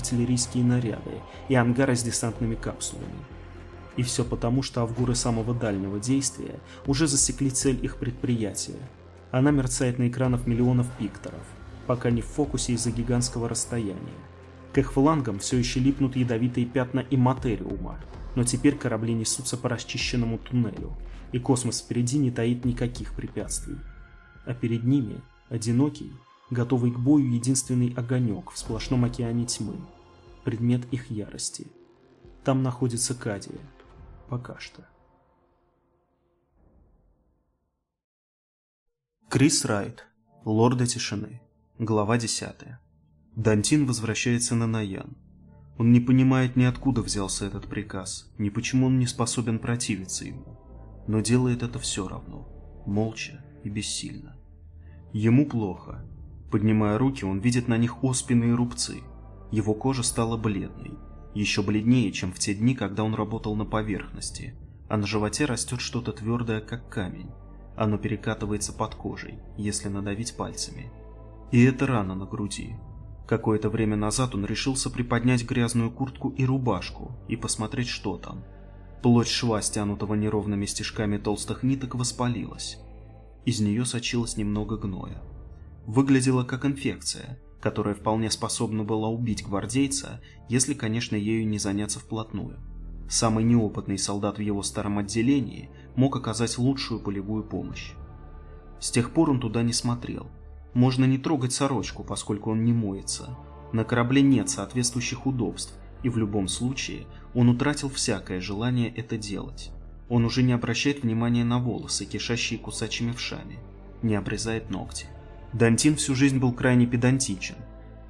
артиллерийские наряды и ангары с десантными капсулами. И все потому, что авгуры самого дальнего действия уже засекли цель их предприятия. Она мерцает на экранах миллионов пикторов, пока не в фокусе из-за гигантского расстояния. К их флангам все еще липнут ядовитые пятна и материума, но теперь корабли несутся по расчищенному туннелю, и космос впереди не таит никаких препятствий. А перед ними, одинокий, готовый к бою единственный огонек в сплошном океане тьмы, предмет их ярости. Там находится Кадия. Пока что. Крис Райт. Лорда Тишины. Глава 10. Дантин возвращается на Наян. Он не понимает ни откуда взялся этот приказ, ни почему он не способен противиться ему. Но делает это все равно, молча и бессильно. Ему плохо. Поднимая руки, он видит на них оспины и рубцы. Его кожа стала бледной, еще бледнее, чем в те дни, когда он работал на поверхности, а на животе растет что-то твердое, как камень. Оно перекатывается под кожей, если надавить пальцами. И это рана на груди. Какое-то время назад он решился приподнять грязную куртку и рубашку и посмотреть, что там. Плоть шва, стянутого неровными стежками толстых ниток, воспалилась. Из нее сочилось немного гноя. Выглядело как инфекция – которая вполне способна была убить гвардейца, если, конечно, ею не заняться вплотную. Самый неопытный солдат в его старом отделении мог оказать лучшую полевую помощь. С тех пор он туда не смотрел. Можно не трогать сорочку, поскольку он не моется. На корабле нет соответствующих удобств, и в любом случае он утратил всякое желание это делать. Он уже не обращает внимания на волосы, кишащие кусачими вшами, не обрезает ногти. Дантин всю жизнь был крайне педантичен.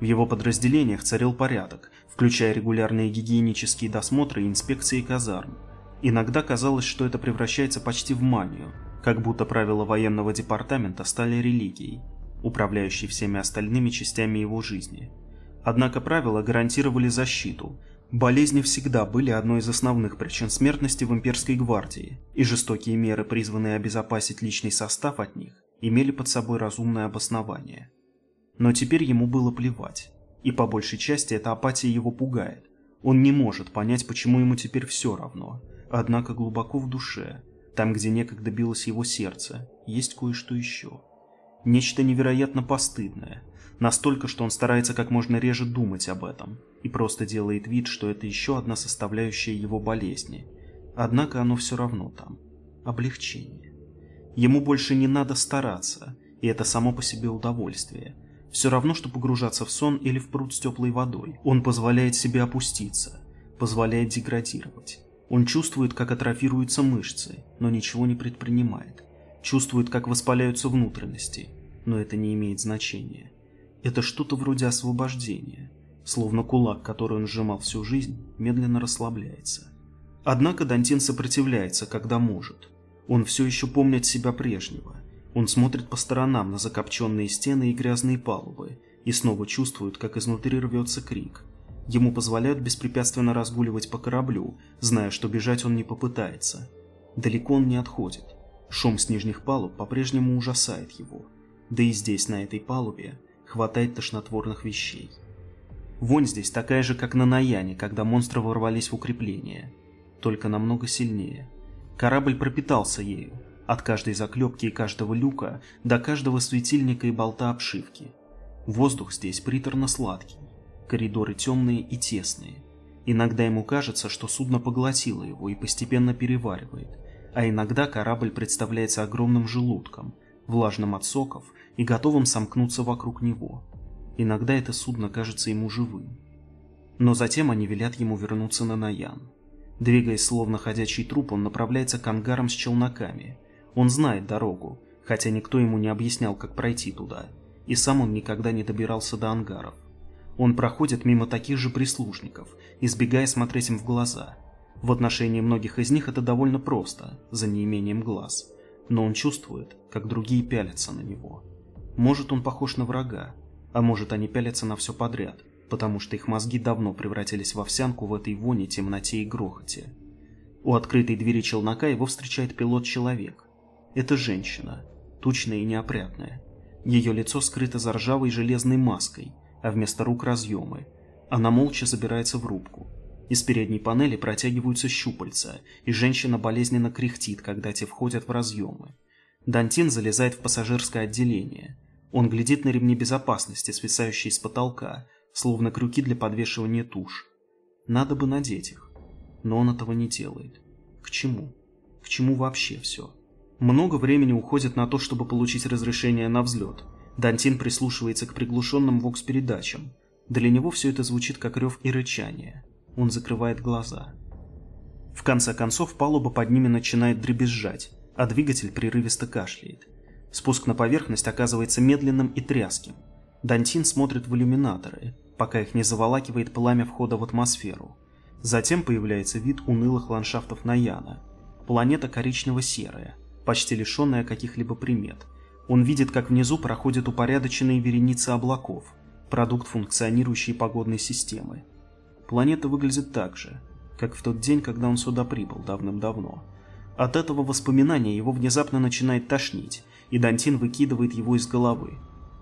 В его подразделениях царил порядок, включая регулярные гигиенические досмотры и инспекции казарм. Иногда казалось, что это превращается почти в манию, как будто правила военного департамента стали религией, управляющей всеми остальными частями его жизни. Однако правила гарантировали защиту. Болезни всегда были одной из основных причин смертности в имперской гвардии, и жестокие меры, призванные обезопасить личный состав от них, имели под собой разумное обоснование. Но теперь ему было плевать. И по большей части эта апатия его пугает. Он не может понять, почему ему теперь все равно. Однако глубоко в душе, там, где некогда билось его сердце, есть кое-что еще. Нечто невероятно постыдное. Настолько, что он старается как можно реже думать об этом. И просто делает вид, что это еще одна составляющая его болезни. Однако оно все равно там. Облегчение. Ему больше не надо стараться, и это само по себе удовольствие. Все равно, что погружаться в сон или в пруд с теплой водой. Он позволяет себе опуститься, позволяет деградировать. Он чувствует, как атрофируются мышцы, но ничего не предпринимает. Чувствует, как воспаляются внутренности, но это не имеет значения. Это что-то вроде освобождения, словно кулак, который он сжимал всю жизнь, медленно расслабляется. Однако Дантин сопротивляется, когда может. Он все еще помнит себя прежнего. Он смотрит по сторонам на закопченные стены и грязные палубы и снова чувствует, как изнутри рвется крик. Ему позволяют беспрепятственно разгуливать по кораблю, зная, что бежать он не попытается. Далеко он не отходит. Шум с нижних палуб по-прежнему ужасает его. Да и здесь, на этой палубе, хватает тошнотворных вещей. Вонь здесь такая же, как на Наяне, когда монстры ворвались в укрепление, только намного сильнее. Корабль пропитался ею, от каждой заклепки и каждого люка до каждого светильника и болта обшивки. Воздух здесь приторно-сладкий, коридоры темные и тесные. Иногда ему кажется, что судно поглотило его и постепенно переваривает, а иногда корабль представляется огромным желудком, влажным от соков и готовым сомкнуться вокруг него. Иногда это судно кажется ему живым. Но затем они велят ему вернуться на Наян. Двигаясь словно ходячий труп, он направляется к ангарам с челноками. Он знает дорогу, хотя никто ему не объяснял, как пройти туда. И сам он никогда не добирался до ангаров. Он проходит мимо таких же прислужников, избегая смотреть им в глаза. В отношении многих из них это довольно просто, за неимением глаз. Но он чувствует, как другие пялятся на него. Может, он похож на врага, а может, они пялятся на все подряд потому что их мозги давно превратились в овсянку в этой воне, темноте и грохоте. У открытой двери челнока его встречает пилот-человек. Это женщина, тучная и неопрятная. Ее лицо скрыто за ржавой железной маской, а вместо рук разъемы. Она молча забирается в рубку. Из передней панели протягиваются щупальца, и женщина болезненно кряхтит, когда те входят в разъемы. Дантин залезает в пассажирское отделение. Он глядит на ремни безопасности, свисающие с потолка, словно крюки для подвешивания туш. Надо бы надеть их. Но он этого не делает. К чему? К чему вообще все? Много времени уходит на то, чтобы получить разрешение на взлет. Дантин прислушивается к приглушенным вокс-передачам. Для него все это звучит как рев и рычание. Он закрывает глаза. В конце концов, палуба под ними начинает дребезжать, а двигатель прерывисто кашляет. Спуск на поверхность оказывается медленным и тряским. Дантин смотрит в иллюминаторы, пока их не заволакивает пламя входа в атмосферу. Затем появляется вид унылых ландшафтов Наяна. Планета коричнево-серая, почти лишенная каких-либо примет. Он видит, как внизу проходят упорядоченные вереницы облаков, продукт функционирующей погодной системы. Планета выглядит так же, как в тот день, когда он сюда прибыл давным-давно. От этого воспоминания его внезапно начинает тошнить, и Дантин выкидывает его из головы.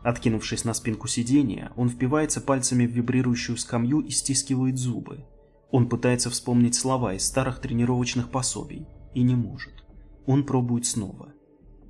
Откинувшись на спинку сиденья, он впивается пальцами в вибрирующую скамью и стискивает зубы. Он пытается вспомнить слова из старых тренировочных пособий и не может. Он пробует снова.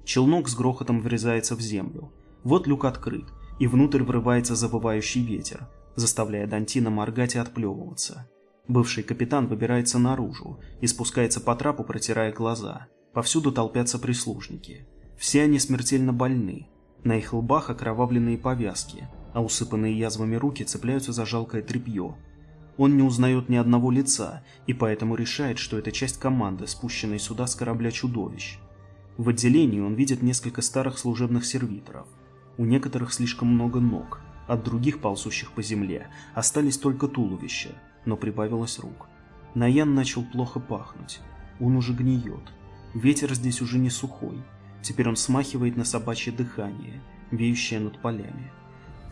Челнок с грохотом врезается в землю. Вот люк открыт, и внутрь врывается завывающий ветер, заставляя Дантина моргать и отплевываться. Бывший капитан выбирается наружу и спускается по трапу, протирая глаза. Повсюду толпятся прислужники. Все они смертельно больны. На их лбах окровавленные повязки, а усыпанные язвами руки цепляются за жалкое тряпье. Он не узнает ни одного лица и поэтому решает, что это часть команды, спущенной сюда с корабля чудовищ. В отделении он видит несколько старых служебных сервиторов. У некоторых слишком много ног, от других, ползущих по земле, остались только туловища, но прибавилось рук. Наян начал плохо пахнуть. Он уже гниет. Ветер здесь уже не сухой. Теперь он смахивает на собачье дыхание, веющее над полями.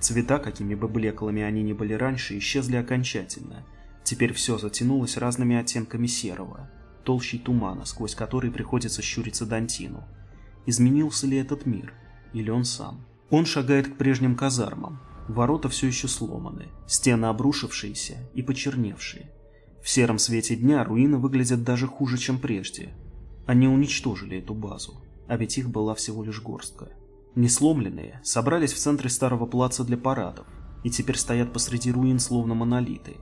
Цвета, какими бы блеклыми они ни были раньше, исчезли окончательно. Теперь все затянулось разными оттенками серого, толщей тумана, сквозь который приходится щуриться Дантину. Изменился ли этот мир? Или он сам? Он шагает к прежним казармам, Ворота все еще сломаны, стены обрушившиеся и почерневшие. В сером свете дня руины выглядят даже хуже, чем прежде. Они уничтожили эту базу, а ведь их была всего лишь горстка. Несломленные собрались в центре старого плаца для парадов и теперь стоят посреди руин словно монолиты.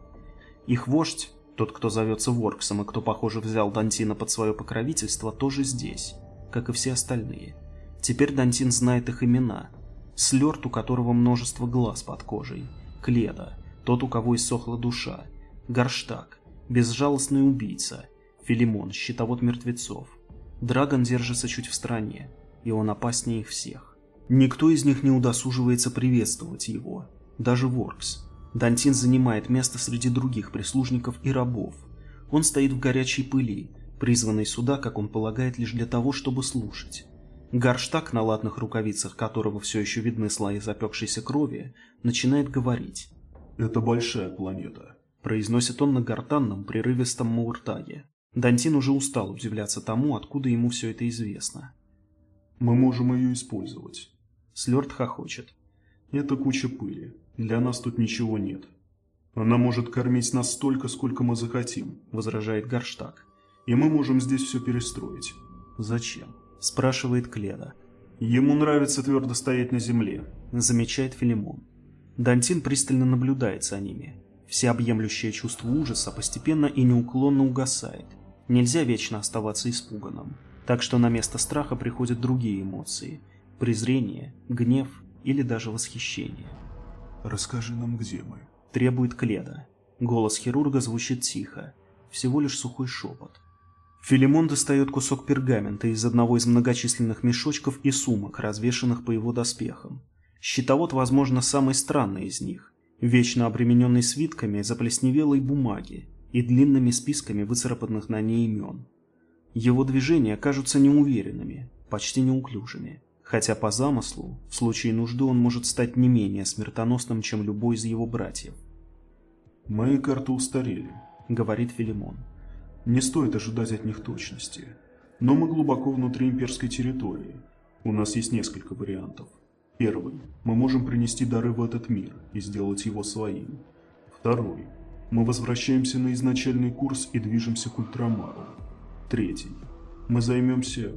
Их вождь, тот, кто зовется Ворксом и кто, похоже, взял Дантина под свое покровительство, тоже здесь, как и все остальные. Теперь Дантин знает их имена – Слёрт, у которого множество глаз под кожей. Кледа, тот, у кого иссохла душа. Горштаг, безжалостный убийца. Филимон, щитовод мертвецов. Драгон держится чуть в стороне, и он опаснее их всех. Никто из них не удосуживается приветствовать его, даже Воркс. Дантин занимает место среди других прислужников и рабов. Он стоит в горячей пыли, призванный сюда, как он полагает, лишь для того, чтобы слушать. Гарштаг, на латных рукавицах которого все еще видны слои запекшейся крови, начинает говорить. «Это большая планета», – произносит он на гортанном, прерывистом мауртаге. Дантин уже устал удивляться тому, откуда ему все это известно. «Мы можем ее использовать». Слёрд хохочет. «Это куча пыли. Для нас тут ничего нет. Она может кормить нас столько, сколько мы захотим», – возражает Гарштаг. «И мы можем здесь все перестроить». «Зачем?» спрашивает Кледа. Ему нравится твердо стоять на земле, замечает Филимон. Дантин пристально наблюдает за ними. Всеобъемлющее чувство ужаса постепенно и неуклонно угасает. Нельзя вечно оставаться испуганным. Так что на место страха приходят другие эмоции. Презрение, гнев или даже восхищение. «Расскажи нам, где мы?» Требует Кледа. Голос хирурга звучит тихо. Всего лишь сухой шепот. Филимон достает кусок пергамента из одного из многочисленных мешочков и сумок, развешанных по его доспехам. Щитовод, возможно, самый странный из них, вечно обремененный свитками заплесневелой бумаги и длинными списками выцарапанных на ней имен. Его движения кажутся неуверенными, почти неуклюжими, хотя по замыслу, в случае нужды он может стать не менее смертоносным, чем любой из его братьев. «Мои карты устарели», — говорит Филимон. Не стоит ожидать от них точности. Но мы глубоко внутри имперской территории. У нас есть несколько вариантов. Первый. Мы можем принести дары в этот мир и сделать его своим. Второй. Мы возвращаемся на изначальный курс и движемся к Ультрамару. Третий. Мы займемся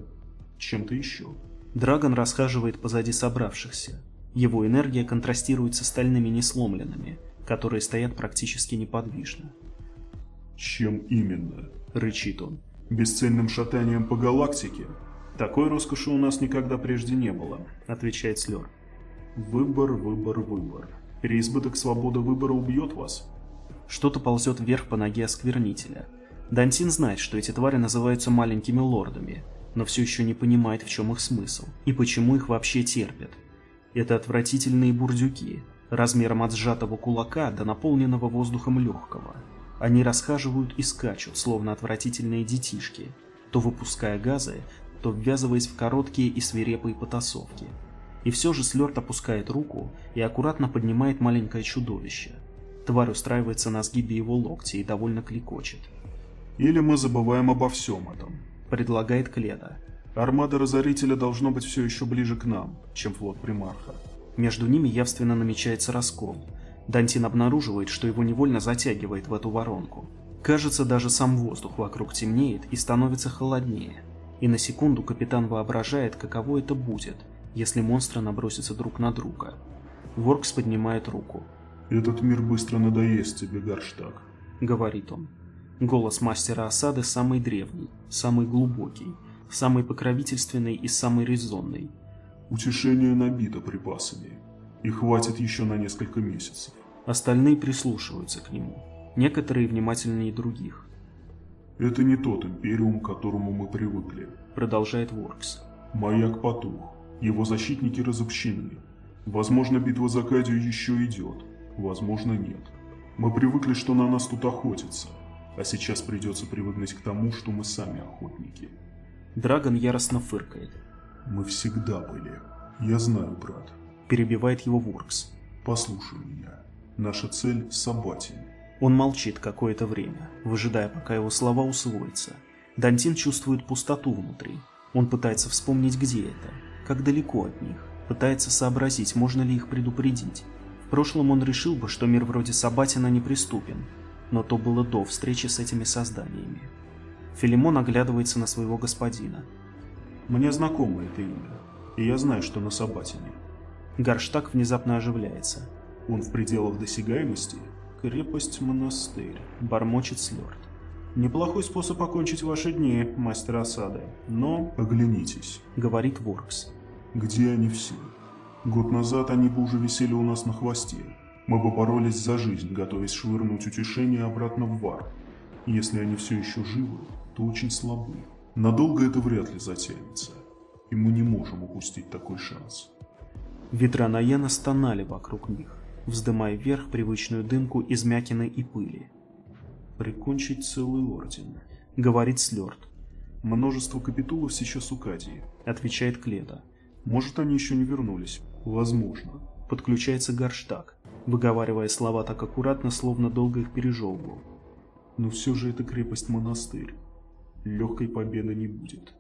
чем-то еще. Драгон расхаживает позади собравшихся. Его энергия контрастирует с остальными несломленными, которые стоят практически неподвижно. «Чем именно?» – рычит он. «Бесцельным шатанием по галактике?» «Такой роскоши у нас никогда прежде не было», – отвечает Слер. «Выбор, выбор, выбор. Переизбыток свободы выбора убьет вас». Что-то ползет вверх по ноге осквернителя. Дантин знает, что эти твари называются маленькими лордами, но все еще не понимает, в чем их смысл и почему их вообще терпят. Это отвратительные бурдюки, размером от сжатого кулака до наполненного воздухом легкого. Они расхаживают и скачут, словно отвратительные детишки, то выпуская газы, то ввязываясь в короткие и свирепые потасовки. И все же Слёрт опускает руку и аккуратно поднимает маленькое чудовище. Тварь устраивается на сгибе его локтя и довольно кликочет. «Или мы забываем обо всем этом», — предлагает Кледа. «Армада Разорителя должно быть все еще ближе к нам, чем флот Примарха». Между ними явственно намечается раскол. Дантин обнаруживает, что его невольно затягивает в эту воронку. Кажется, даже сам воздух вокруг темнеет и становится холоднее. И на секунду капитан воображает, каково это будет, если монстры набросятся друг на друга. Воркс поднимает руку. «Этот мир быстро надоест тебе, Гарштаг», — говорит он. Голос мастера осады самый древний, самый глубокий, самый покровительственный и самый резонный. Утешение набито припасами. И хватит еще на несколько месяцев. Остальные прислушиваются к нему. Некоторые внимательнее других. Это не тот империум, к которому мы привыкли. Продолжает Воркс. Маяк потух. Его защитники разобщены. Возможно, битва за Кадию еще идет. Возможно, нет. Мы привыкли, что на нас тут охотятся. А сейчас придется привыкнуть к тому, что мы сами охотники. Драгон яростно фыркает. Мы всегда были. Я знаю, брат. Перебивает его Воркс. Послушай меня. Наша цель – Сабатин. Он молчит какое-то время, выжидая, пока его слова усвоятся. Дантин чувствует пустоту внутри. Он пытается вспомнить, где это, как далеко от них. Пытается сообразить, можно ли их предупредить. В прошлом он решил бы, что мир вроде Сабатина неприступен, но то было до встречи с этими созданиями. Филимон оглядывается на своего господина. Мне знакомо это имя, и я знаю, что на Сабатине. Гарштаг внезапно оживляется. Он в пределах досягаемости? Крепость-монастырь, бормочет Слёрд. Неплохой способ окончить ваши дни, мастер осады, но... Оглянитесь, говорит Воркс. Где они все? Год назад они бы уже висели у нас на хвосте. Мы бы боролись за жизнь, готовясь швырнуть утешение обратно в вар. Если они все еще живы, то очень слабы. Надолго это вряд ли затянется, и мы не можем упустить такой шанс. Ветра Наяна стонали вокруг них, вздымая вверх привычную дымку из мякины и пыли. «Прикончить целый орден», — говорит Слёрд. «Множество капитулов сейчас у Кадии», — отвечает Кледа. «Может, они еще не вернулись. Возможно». Подключается Гарштаг, выговаривая слова так аккуратно, словно долго их пережевывал. «Но все же это крепость-монастырь легкой победы не будет.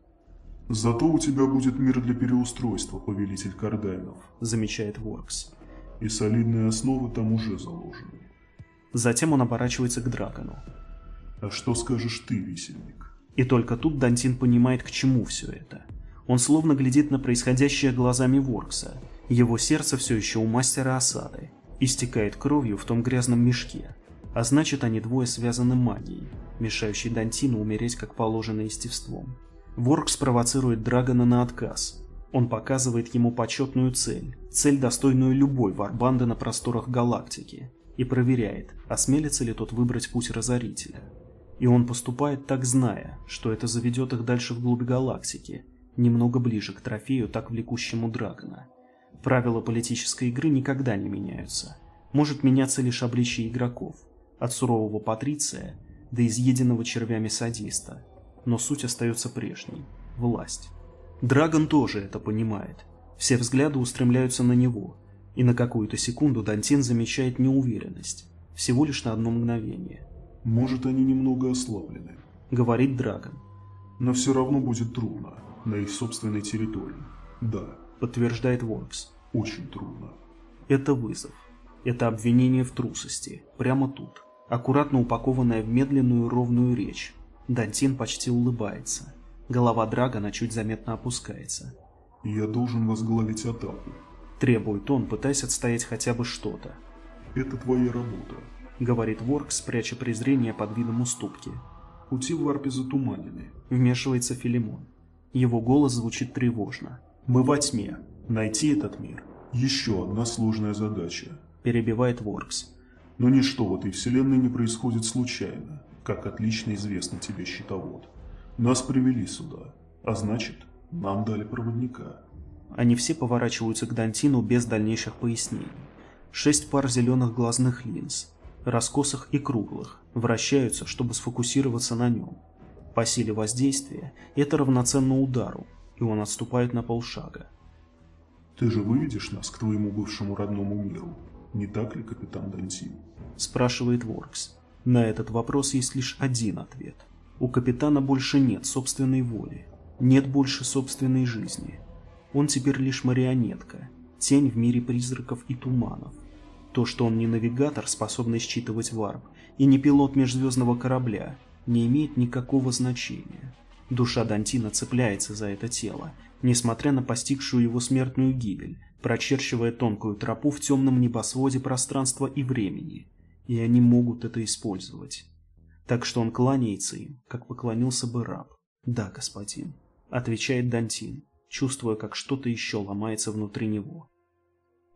Зато у тебя будет мир для переустройства, повелитель Кардайнов, замечает Воркс. И солидные основы там уже заложены. Затем он оборачивается к Дракону. А что скажешь ты, висельник? И только тут Дантин понимает, к чему все это. Он словно глядит на происходящее глазами Воркса. Его сердце все еще у мастера осады. Истекает кровью в том грязном мешке. А значит, они двое связаны магией мешающий Дантину умереть как положено естеством. Ворк спровоцирует Драгона на отказ. Он показывает ему почетную цель, цель, достойную любой варбанды на просторах галактики, и проверяет, осмелится ли тот выбрать путь Разорителя. И он поступает так зная, что это заведет их дальше вглубь галактики, немного ближе к трофею, так влекущему Драгона. Правила политической игры никогда не меняются. Может меняться лишь обличие игроков. От сурового патриция до изъеденного червями садиста. Но суть остается прежней – власть. Драгон тоже это понимает. Все взгляды устремляются на него, и на какую-то секунду Дантин замечает неуверенность. Всего лишь на одно мгновение. «Может, они немного ослаблены», — говорит Драгон. «Но все равно будет трудно, на их собственной территории. Да», — подтверждает Воркс. «Очень трудно». Это вызов. Это обвинение в трусости, прямо тут, аккуратно упакованное в медленную ровную речь. Дантин почти улыбается. Голова Драгона чуть заметно опускается. «Я должен возглавить атаку», — требует он, пытаясь отстоять хотя бы что-то. «Это твоя работа», — говорит Воркс, пряча презрение под видом уступки. «Пути в Арпе затуманены», — вмешивается Филимон. Его голос звучит тревожно. «Мы во тьме. Найти этот мир». «Еще одна сложная задача», — перебивает Воркс. «Но ничто в этой вселенной не происходит случайно, как отлично известно тебе, щитовод. Нас привели сюда, а значит, нам дали проводника». Они все поворачиваются к Дантину без дальнейших пояснений. Шесть пар зеленых глазных линз, раскосых и круглых, вращаются, чтобы сфокусироваться на нем. По силе воздействия это равноценно удару, и он отступает на полшага. «Ты же выведешь нас к твоему бывшему родному миру, не так ли, капитан Дантин?» спрашивает Воркс. На этот вопрос есть лишь один ответ. У капитана больше нет собственной воли, нет больше собственной жизни. Он теперь лишь марионетка, тень в мире призраков и туманов. То, что он не навигатор, способный считывать варп, и не пилот межзвездного корабля, не имеет никакого значения. Душа Дантина цепляется за это тело, несмотря на постигшую его смертную гибель, прочерчивая тонкую тропу в темном небосводе пространства и времени, и они могут это использовать. Так что он кланяется им, как поклонился бы раб. «Да, господин», — отвечает Дантин, чувствуя, как что-то еще ломается внутри него.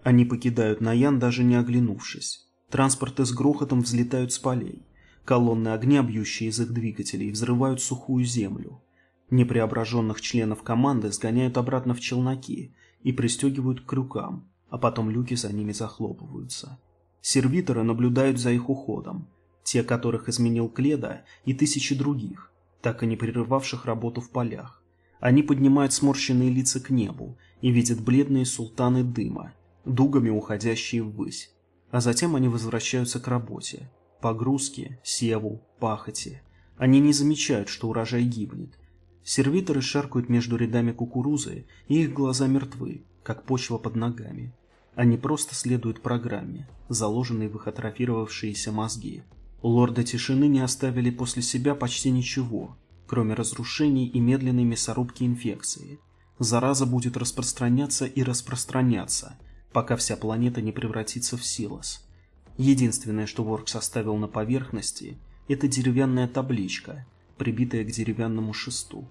Они покидают Наян, даже не оглянувшись. Транспорты с грохотом взлетают с полей. Колонны огня, бьющие из их двигателей, взрывают сухую землю. Непреображенных членов команды сгоняют обратно в челноки и пристегивают к крюкам, а потом люки за ними захлопываются. Сервиторы наблюдают за их уходом, те, которых изменил Кледа, и тысячи других, так и не прерывавших работу в полях. Они поднимают сморщенные лица к небу и видят бледные султаны дыма, дугами уходящие ввысь. А затем они возвращаются к работе, погрузке, севу, пахоте. Они не замечают, что урожай гибнет. Сервиторы шаркают между рядами кукурузы, и их глаза мертвы, как почва под ногами. Они просто следуют программе, заложенной в их атрофировавшиеся мозги. Лорда Тишины не оставили после себя почти ничего, кроме разрушений и медленной мясорубки инфекции. Зараза будет распространяться и распространяться, пока вся планета не превратится в силос. Единственное, что Воркс оставил на поверхности, это деревянная табличка, прибитая к деревянному шесту.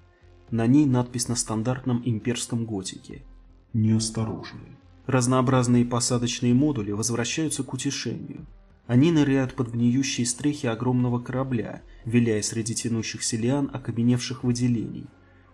На ней надпись на стандартном имперском готике. «Неосторожные». Разнообразные посадочные модули возвращаются к утешению. Они ныряют под гниющие стрехи огромного корабля, виляя среди тянущихся лиан окаменевших выделений.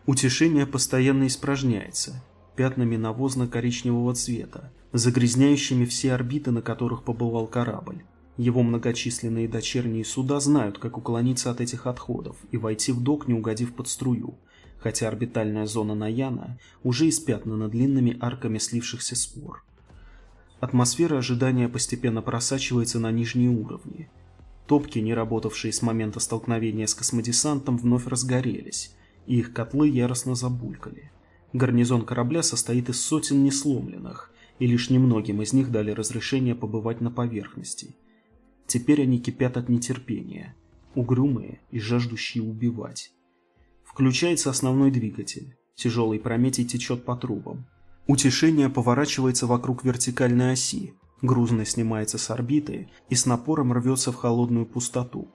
Утешение постоянно испражняется, пятнами навозно-коричневого цвета, загрязняющими все орбиты, на которых побывал корабль. Его многочисленные дочерние суда знают, как уклониться от этих отходов и войти в док, не угодив под струю, хотя орбитальная зона Наяна уже испятнана длинными арками слившихся спор. Атмосфера ожидания постепенно просачивается на нижние уровни. Топки, не работавшие с момента столкновения с космодесантом, вновь разгорелись, и их котлы яростно забулькали. Гарнизон корабля состоит из сотен несломленных, и лишь немногим из них дали разрешение побывать на поверхности. Теперь они кипят от нетерпения, угрюмые и жаждущие убивать. Включается основной двигатель. Тяжелый Прометий течет по трубам. Утешение поворачивается вокруг вертикальной оси. Грузный снимается с орбиты и с напором рвется в холодную пустоту.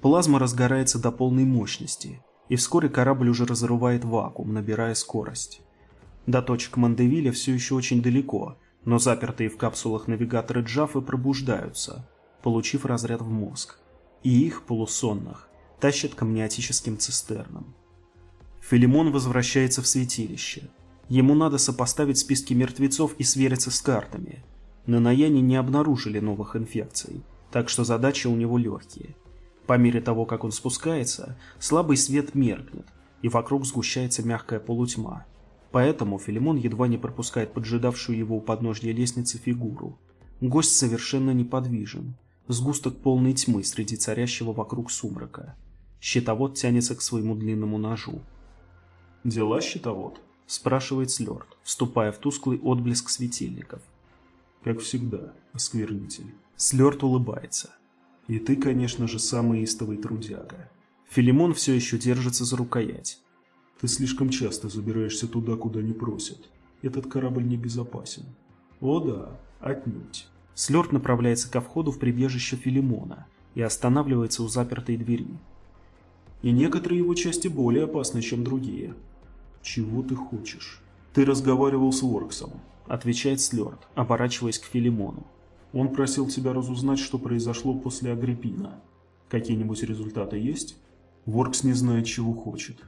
Плазма разгорается до полной мощности, и вскоре корабль уже разрывает вакуум, набирая скорость. До точек Мандевиля все еще очень далеко, но запертые в капсулах навигаторы Джафы пробуждаются, получив разряд в мозг. И их, полусонных, тащат к амниотическим цистернам. Филимон возвращается в святилище. Ему надо сопоставить списки мертвецов и свериться с картами. На Наяне не обнаружили новых инфекций, так что задачи у него легкие. По мере того, как он спускается, слабый свет меркнет, и вокруг сгущается мягкая полутьма. Поэтому Филимон едва не пропускает поджидавшую его у подножья лестницы фигуру. Гость совершенно неподвижен, сгусток полной тьмы среди царящего вокруг сумрака. Щитовод тянется к своему длинному ножу. «Дела, щитовод?» – спрашивает Слёрд, вступая в тусклый отблеск светильников. Как всегда, осквернитель. Слёрт улыбается. И ты, конечно же, самый истовый трудяга. Филимон все еще держится за рукоять. Ты слишком часто забираешься туда, куда не просят. Этот корабль небезопасен. О да, отнюдь. Слёрт направляется ко входу в прибежище Филимона и останавливается у запертой двери. И некоторые его части более опасны, чем другие. Чего ты хочешь? Ты разговаривал с Ворксом, отвечает Слёрт, оборачиваясь к Филимону. Он просил тебя разузнать, что произошло после Агриппина. Какие-нибудь результаты есть? Воркс не знает, чего хочет.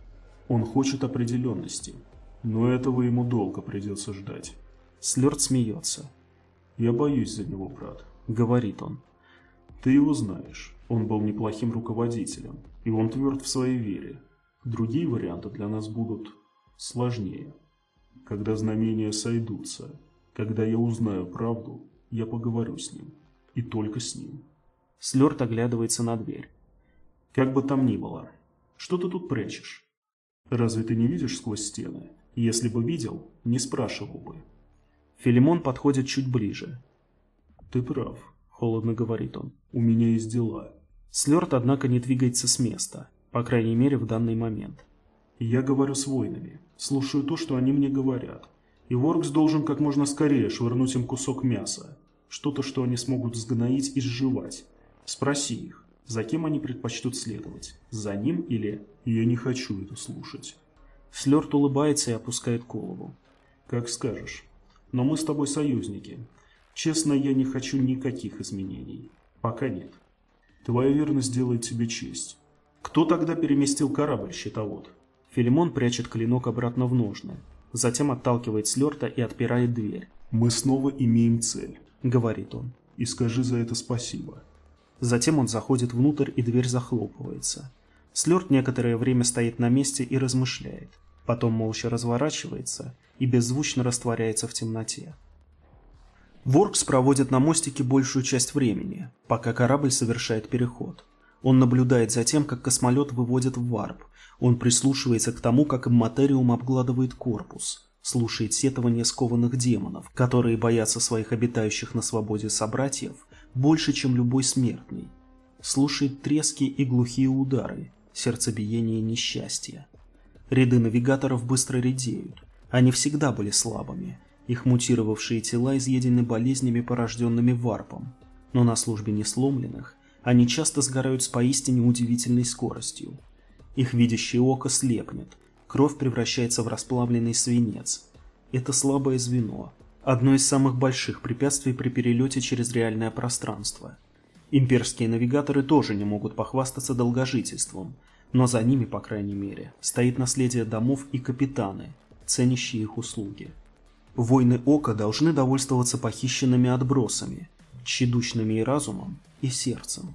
Он хочет определенности, но этого ему долго придется ждать. Слёрд смеется. «Я боюсь за него, брат», — говорит он. «Ты его знаешь. Он был неплохим руководителем, и он тверд в своей вере. Другие варианты для нас будут сложнее. Когда знамения сойдутся, когда я узнаю правду, я поговорю с ним. И только с ним». Слёрд оглядывается на дверь. «Как бы там ни было, что ты тут прячешь? Разве ты не видишь сквозь стены? Если бы видел, не спрашивал бы». Филимон подходит чуть ближе. «Ты прав», — холодно говорит он. «У меня есть дела». Слёрт, однако, не двигается с места, по крайней мере, в данный момент. «Я говорю с воинами, слушаю то, что они мне говорят. И Воркс должен как можно скорее швырнуть им кусок мяса. Что-то, что они смогут сгноить и сживать. Спроси их, за кем они предпочтут следовать? За ним или... Я не хочу это слушать». Слёрт улыбается и опускает голову. «Как скажешь». Но мы с тобой союзники. Честно, я не хочу никаких изменений. Пока нет. Твоя верность делает тебе честь. Кто тогда переместил корабль, щитовод? Филимон прячет клинок обратно в ножны. Затем отталкивает Слёрта и отпирает дверь. «Мы снова имеем цель», — говорит он. «И скажи за это спасибо». Затем он заходит внутрь, и дверь захлопывается. Слёрт некоторое время стоит на месте и размышляет. Потом молча разворачивается и беззвучно растворяется в темноте. Воркс проводит на мостике большую часть времени, пока корабль совершает переход. Он наблюдает за тем, как космолет выводит в варп. Он прислушивается к тому, как имматериум обгладывает корпус, слушает сетование скованных демонов, которые боятся своих обитающих на свободе собратьев больше, чем любой смертный. Слушает трески и глухие удары, сердцебиение и несчастье. Ряды навигаторов быстро редеют. Они всегда были слабыми. Их мутировавшие тела изъедены болезнями, порожденными варпом. Но на службе несломленных они часто сгорают с поистине удивительной скоростью. Их видящее око слепнет, кровь превращается в расплавленный свинец. Это слабое звено, одно из самых больших препятствий при перелете через реальное пространство. Имперские навигаторы тоже не могут похвастаться долгожительством – но за ними, по крайней мере, стоит наследие домов и капитаны, ценящие их услуги. Войны Ока должны довольствоваться похищенными отбросами, тщедушными и разумом, и сердцем.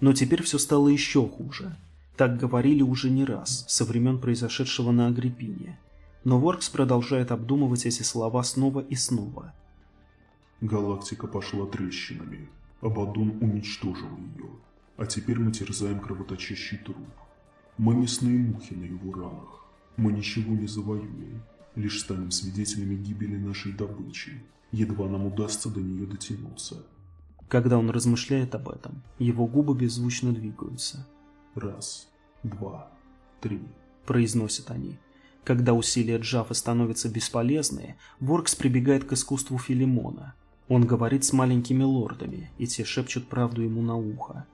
Но теперь все стало еще хуже. Так говорили уже не раз, со времен произошедшего на Агриппине. Но Воркс продолжает обдумывать эти слова снова и снова. Галактика пошла трещинами. Абадон уничтожил ее. А теперь мы терзаем кровоточащий труп. Мы мясные мухи на его ранах. Мы ничего не завоюем, лишь станем свидетелями гибели нашей добычи. Едва нам удастся до нее дотянуться. Когда он размышляет об этом, его губы беззвучно двигаются. Раз, два, три. Произносят они. Когда усилия Джафа становятся бесполезны, Воркс прибегает к искусству Филимона. Он говорит с маленькими лордами, и те шепчут правду ему на ухо.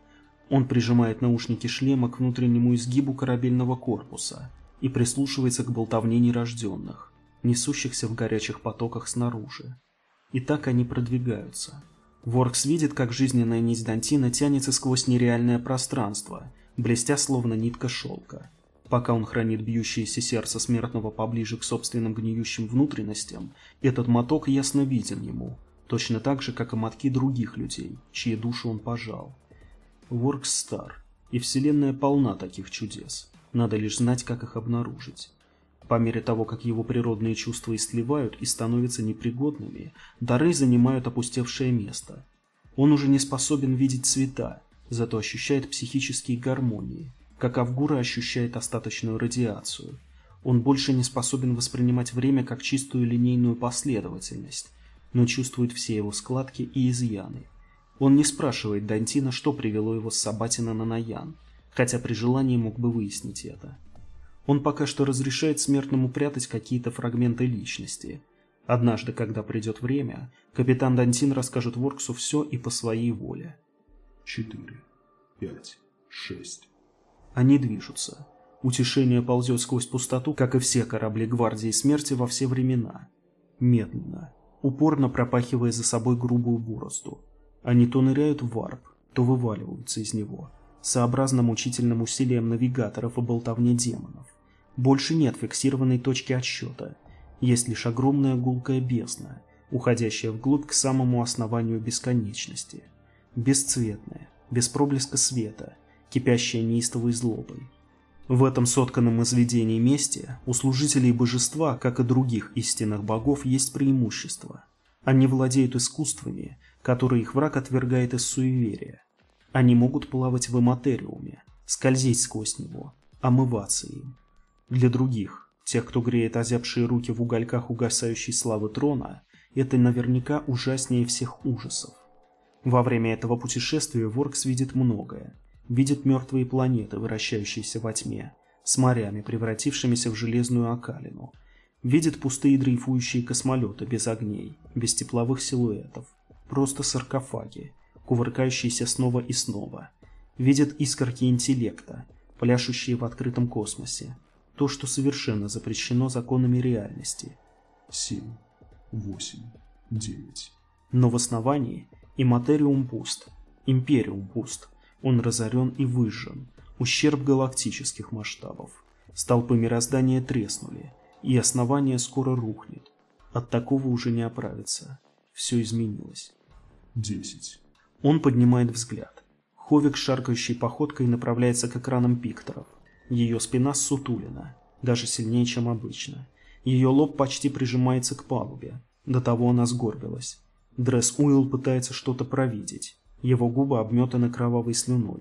Он прижимает наушники шлема к внутреннему изгибу корабельного корпуса и прислушивается к болтовне нерожденных, несущихся в горячих потоках снаружи. И так они продвигаются. Воркс видит, как жизненная нить Дантина тянется сквозь нереальное пространство, блестя словно нитка шелка. Пока он хранит бьющееся сердце смертного поближе к собственным гниющим внутренностям, этот моток ясно виден ему, точно так же, как и мотки других людей, чьи души он пожал. Воркс стар, и Вселенная полна таких чудес. Надо лишь знать, как их обнаружить. По мере того, как его природные чувства истлевают и становятся непригодными, дары занимают опустевшее место. Он уже не способен видеть цвета, зато ощущает психические гармонии, как Авгура ощущает остаточную радиацию. Он больше не способен воспринимать время как чистую линейную последовательность, но чувствует все его складки и изъяны. Он не спрашивает Дантина, что привело его с Сабатина на Наян, хотя при желании мог бы выяснить это. Он пока что разрешает смертному прятать какие-то фрагменты личности. Однажды, когда придет время, капитан Дантин расскажет Ворксу все и по своей воле. Четыре, пять, шесть. Они движутся. Утешение ползет сквозь пустоту, как и все корабли Гвардии Смерти во все времена. Медленно, упорно пропахивая за собой грубую борозду. Они то ныряют в варп, то вываливаются из него, сообразно мучительным усилием навигаторов и болтовне демонов. Больше нет фиксированной точки отсчета. Есть лишь огромная гулкая бездна, уходящая вглубь к самому основанию бесконечности. Бесцветная, без проблеска света, кипящая неистовой злобой. В этом сотканном из видений месте у служителей божества, как и других истинных богов, есть преимущество. Они владеют искусствами, которые их враг отвергает из суеверия. Они могут плавать в эматериуме, скользить сквозь него, омываться им. Для других, тех, кто греет озябшие руки в угольках угасающей славы трона, это наверняка ужаснее всех ужасов. Во время этого путешествия Воркс видит многое. Видит мертвые планеты, вращающиеся во тьме, с морями, превратившимися в железную окалину. Видит пустые дрейфующие космолеты без огней, без тепловых силуэтов. Просто саркофаги, кувыркающиеся снова и снова. Видит искорки интеллекта, пляшущие в открытом космосе, то, что совершенно запрещено законами реальности. Семь, восемь, девять. Но в основании и материум пуст, империум пуст. Он разорен и выжжен. Ущерб галактических масштабов. Столпы мироздания треснули, и основание скоро рухнет. От такого уже не оправиться. Все изменилось. Десять. Он поднимает взгляд. Ховик шаркающей походкой направляется к экранам пикторов. Ее спина сутулена, даже сильнее, чем обычно. Ее лоб почти прижимается к палубе. До того она сгорбилась. Дресс Уилл пытается что-то провидеть. Его губы обметаны кровавой слюной.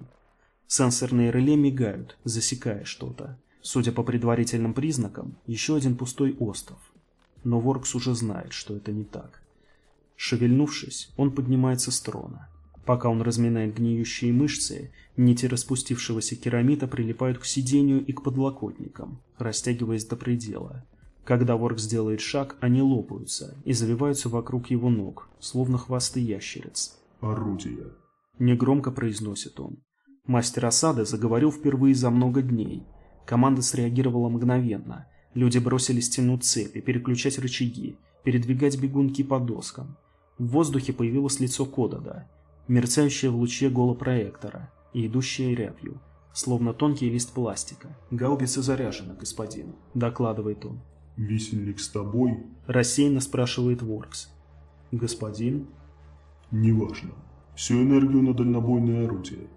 Сенсорные реле мигают, засекая что-то. Судя по предварительным признакам, еще один пустой остров. Но Воркс уже знает, что это не так. Шевельнувшись, он поднимается с трона. Пока он разминает гниющие мышцы, нити распустившегося керамита прилипают к сиденью и к подлокотникам, растягиваясь до предела. Когда ворк сделает шаг, они лопаются и завиваются вокруг его ног, словно хвосты ящериц. Орудие. Негромко произносит он. Мастер осады заговорил впервые за много дней. Команда среагировала мгновенно. Люди бросились тянуть цепи, переключать рычаги, передвигать бегунки по доскам. В воздухе появилось лицо Кодада, мерцающее в луче голопроектора и идущее рябью, словно тонкий лист пластика. «Гаубица заряжена, господин», — докладывает он. «Висельник с тобой?» — рассеянно спрашивает Воркс. «Господин?» «Неважно. Всю энергию на дальнобойное орудие».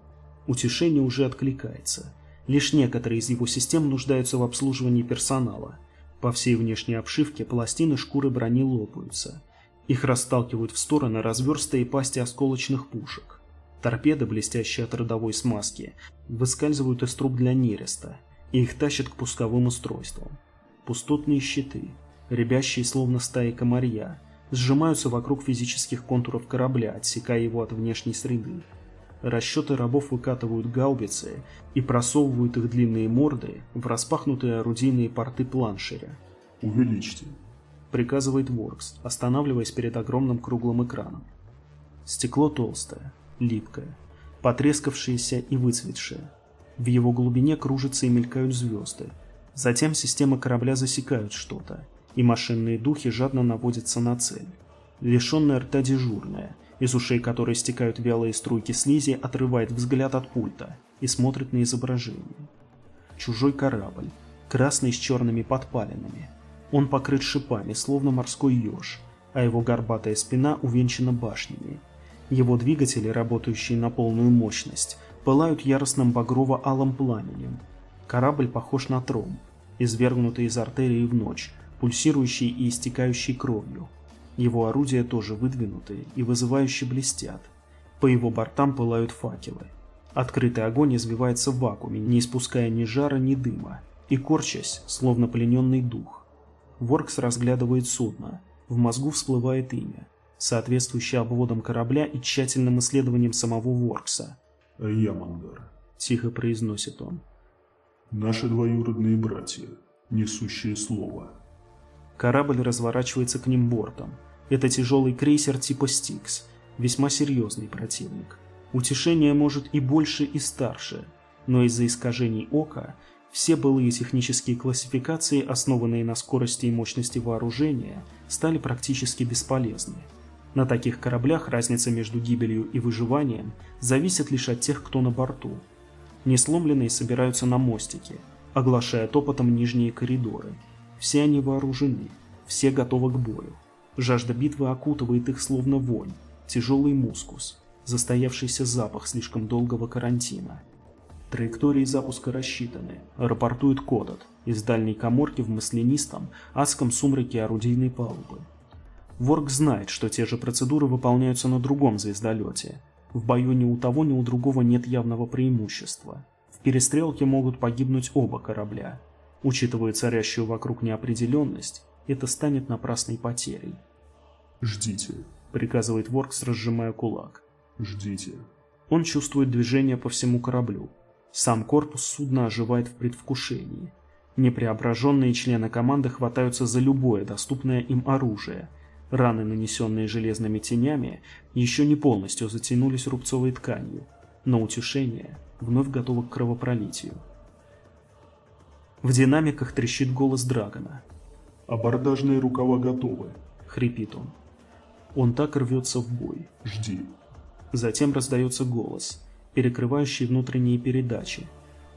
Утешение уже откликается. Лишь некоторые из его систем нуждаются в обслуживании персонала. По всей внешней обшивке пластины шкуры брони лопаются. Их расталкивают в стороны разверстые пасти осколочных пушек. Торпеды, блестящие от родовой смазки, выскальзывают из труб для нереста, и их тащат к пусковым устройствам. Пустотные щиты, рябящие словно стаи комарья, сжимаются вокруг физических контуров корабля, отсекая его от внешней среды. Расчеты рабов выкатывают гаубицы и просовывают их длинные морды в распахнутые орудийные порты планшеря. «Увеличьте», — приказывает Воркс, останавливаясь перед огромным круглым экраном. Стекло толстое, липкое, потрескавшееся и выцветшее. В его глубине кружатся и мелькают звезды. Затем системы корабля засекают что-то, и машинные духи жадно наводятся на цель. Лишенная рта дежурная, из ушей которой стекают вялые струйки слизи, отрывает взгляд от пульта и смотрит на изображение. Чужой корабль, красный с черными подпалинами, он покрыт шипами, словно морской еж, а его горбатая спина увенчана башнями. Его двигатели, работающие на полную мощность, пылают яростным багрово-алым пламенем. Корабль похож на тромб, извергнутый из артерии в ночь, пульсирующий и истекающий кровью. Его орудия тоже выдвинутые и вызывающе блестят. По его бортам пылают факелы. Открытый огонь извивается в вакууме, не испуская ни жара, ни дыма, и корчась, словно плененный дух. Воркс разглядывает судно. В мозгу всплывает имя. соответствующий обводам корабля и тщательным исследованием самого Воркса. «Ямангар», — тихо произносит он. «Наши двоюродные братья, несущие слово». Корабль разворачивается к ним бортом. Это тяжелый крейсер типа «Стикс», весьма серьезный противник. Утешение может и больше, и старше, но из-за искажений ока все былые технические классификации, основанные на скорости и мощности вооружения, стали практически бесполезны. На таких кораблях разница между гибелью и выживанием зависит лишь от тех, кто на борту. Несломленные собираются на мостике, оглашая топотом нижние коридоры. Все они вооружены, все готовы к бою. Жажда битвы окутывает их словно вонь, тяжелый мускус, застоявшийся запах слишком долгого карантина. Траектории запуска рассчитаны, рапортует Кодот из дальней коморки в маслянистом, адском сумраке орудийной палубы. Ворк знает, что те же процедуры выполняются на другом звездолете. В бою ни у того, ни у другого нет явного преимущества. В перестрелке могут погибнуть оба корабля. Учитывая царящую вокруг неопределенность, это станет напрасной потерей. «Ждите», — приказывает Воркс, разжимая кулак. «Ждите». Он чувствует движение по всему кораблю. Сам корпус судна оживает в предвкушении. Непреображенные члены команды хватаются за любое доступное им оружие. Раны, нанесенные железными тенями, еще не полностью затянулись рубцовой тканью, но утешение вновь готово к кровопролитию. В динамиках трещит голос Драгона. «Абордажные рукава готовы», — хрипит он. Он так рвется в бой. «Жди». Затем раздается голос, перекрывающий внутренние передачи.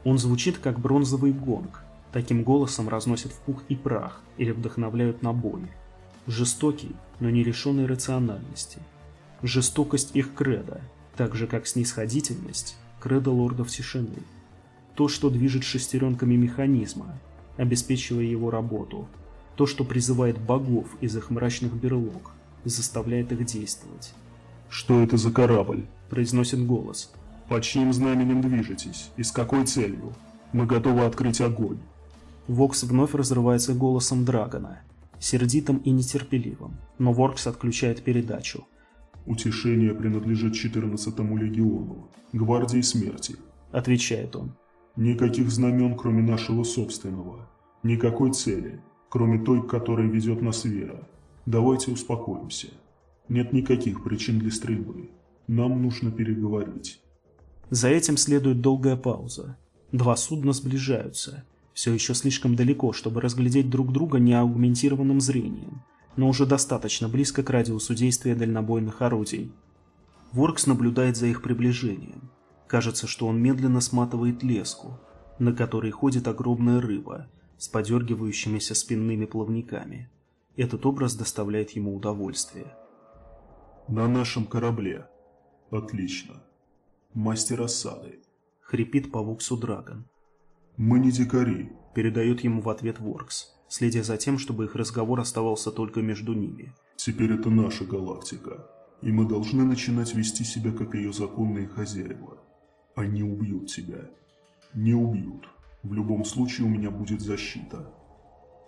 Он звучит как бронзовый гонг. Таким голосом разносят в пух и прах или вдохновляют на бой. Жестокий, но не лишенный рациональности. Жестокость их кредо, так же как снисходительность кредо лордов тишины. То, что движет шестеренками механизма, обеспечивая его работу. То, что призывает богов из их мрачных берлог, заставляет их действовать. «Что это за корабль?» – произносит голос. «Под чьим знаменем движетесь? И с какой целью? Мы готовы открыть огонь». Вокс вновь разрывается голосом Драгона, сердитым и нетерпеливым, но Воркс отключает передачу. «Утешение принадлежит 14-му легиону, гвардии смерти», — отвечает он. «Никаких знамен, кроме нашего собственного. Никакой цели, кроме той, к которой ведет нас вера. Давайте успокоимся. Нет никаких причин для стрельбы. Нам нужно переговорить». За этим следует долгая пауза. Два судна сближаются все еще слишком далеко, чтобы разглядеть друг друга неаугментированным зрением, но уже достаточно близко к радиусу действия дальнобойных орудий. Воркс наблюдает за их приближением. Кажется, что он медленно сматывает леску, на которой ходит огромная рыба с подергивающимися спинными плавниками. Этот образ доставляет ему удовольствие. «На нашем корабле. Отлично. Мастер осады», — хрипит по вуксу Драгон. «Мы не дикари», – передает ему в ответ Воркс, следя за тем, чтобы их разговор оставался только между ними. «Теперь это наша галактика, и мы должны начинать вести себя как ее законные хозяева. Они убьют тебя. Не убьют. В любом случае у меня будет защита.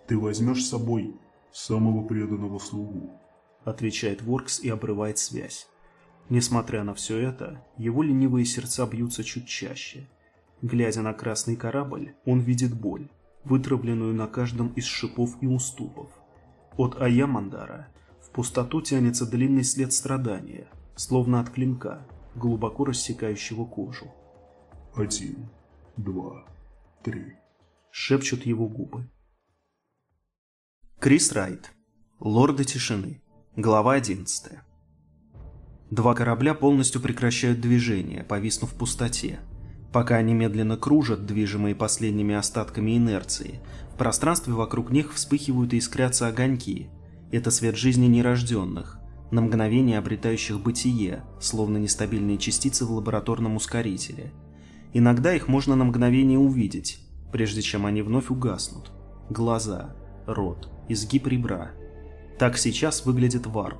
Ты возьмешь с собой самого преданного слугу», – отвечает Воркс и обрывает связь. Несмотря на все это, его ленивые сердца бьются чуть чаще – Глядя на красный корабль, он видит боль, вытравленную на каждом из шипов и уступов. От Аямандара в пустоту тянется длинный след страдания, словно от клинка, глубоко рассекающего кожу. «Один, два, три», — шепчут его губы. Крис Райт. Лорды тишины. Глава 11. Два корабля полностью прекращают движение, повиснув в пустоте, Пока они медленно кружат, движимые последними остатками инерции, в пространстве вокруг них вспыхивают и искрятся огоньки. Это свет жизни нерожденных, на мгновение обретающих бытие, словно нестабильные частицы в лабораторном ускорителе. Иногда их можно на мгновение увидеть, прежде чем они вновь угаснут. Глаза, рот, изгиб ребра. Так сейчас выглядит варп.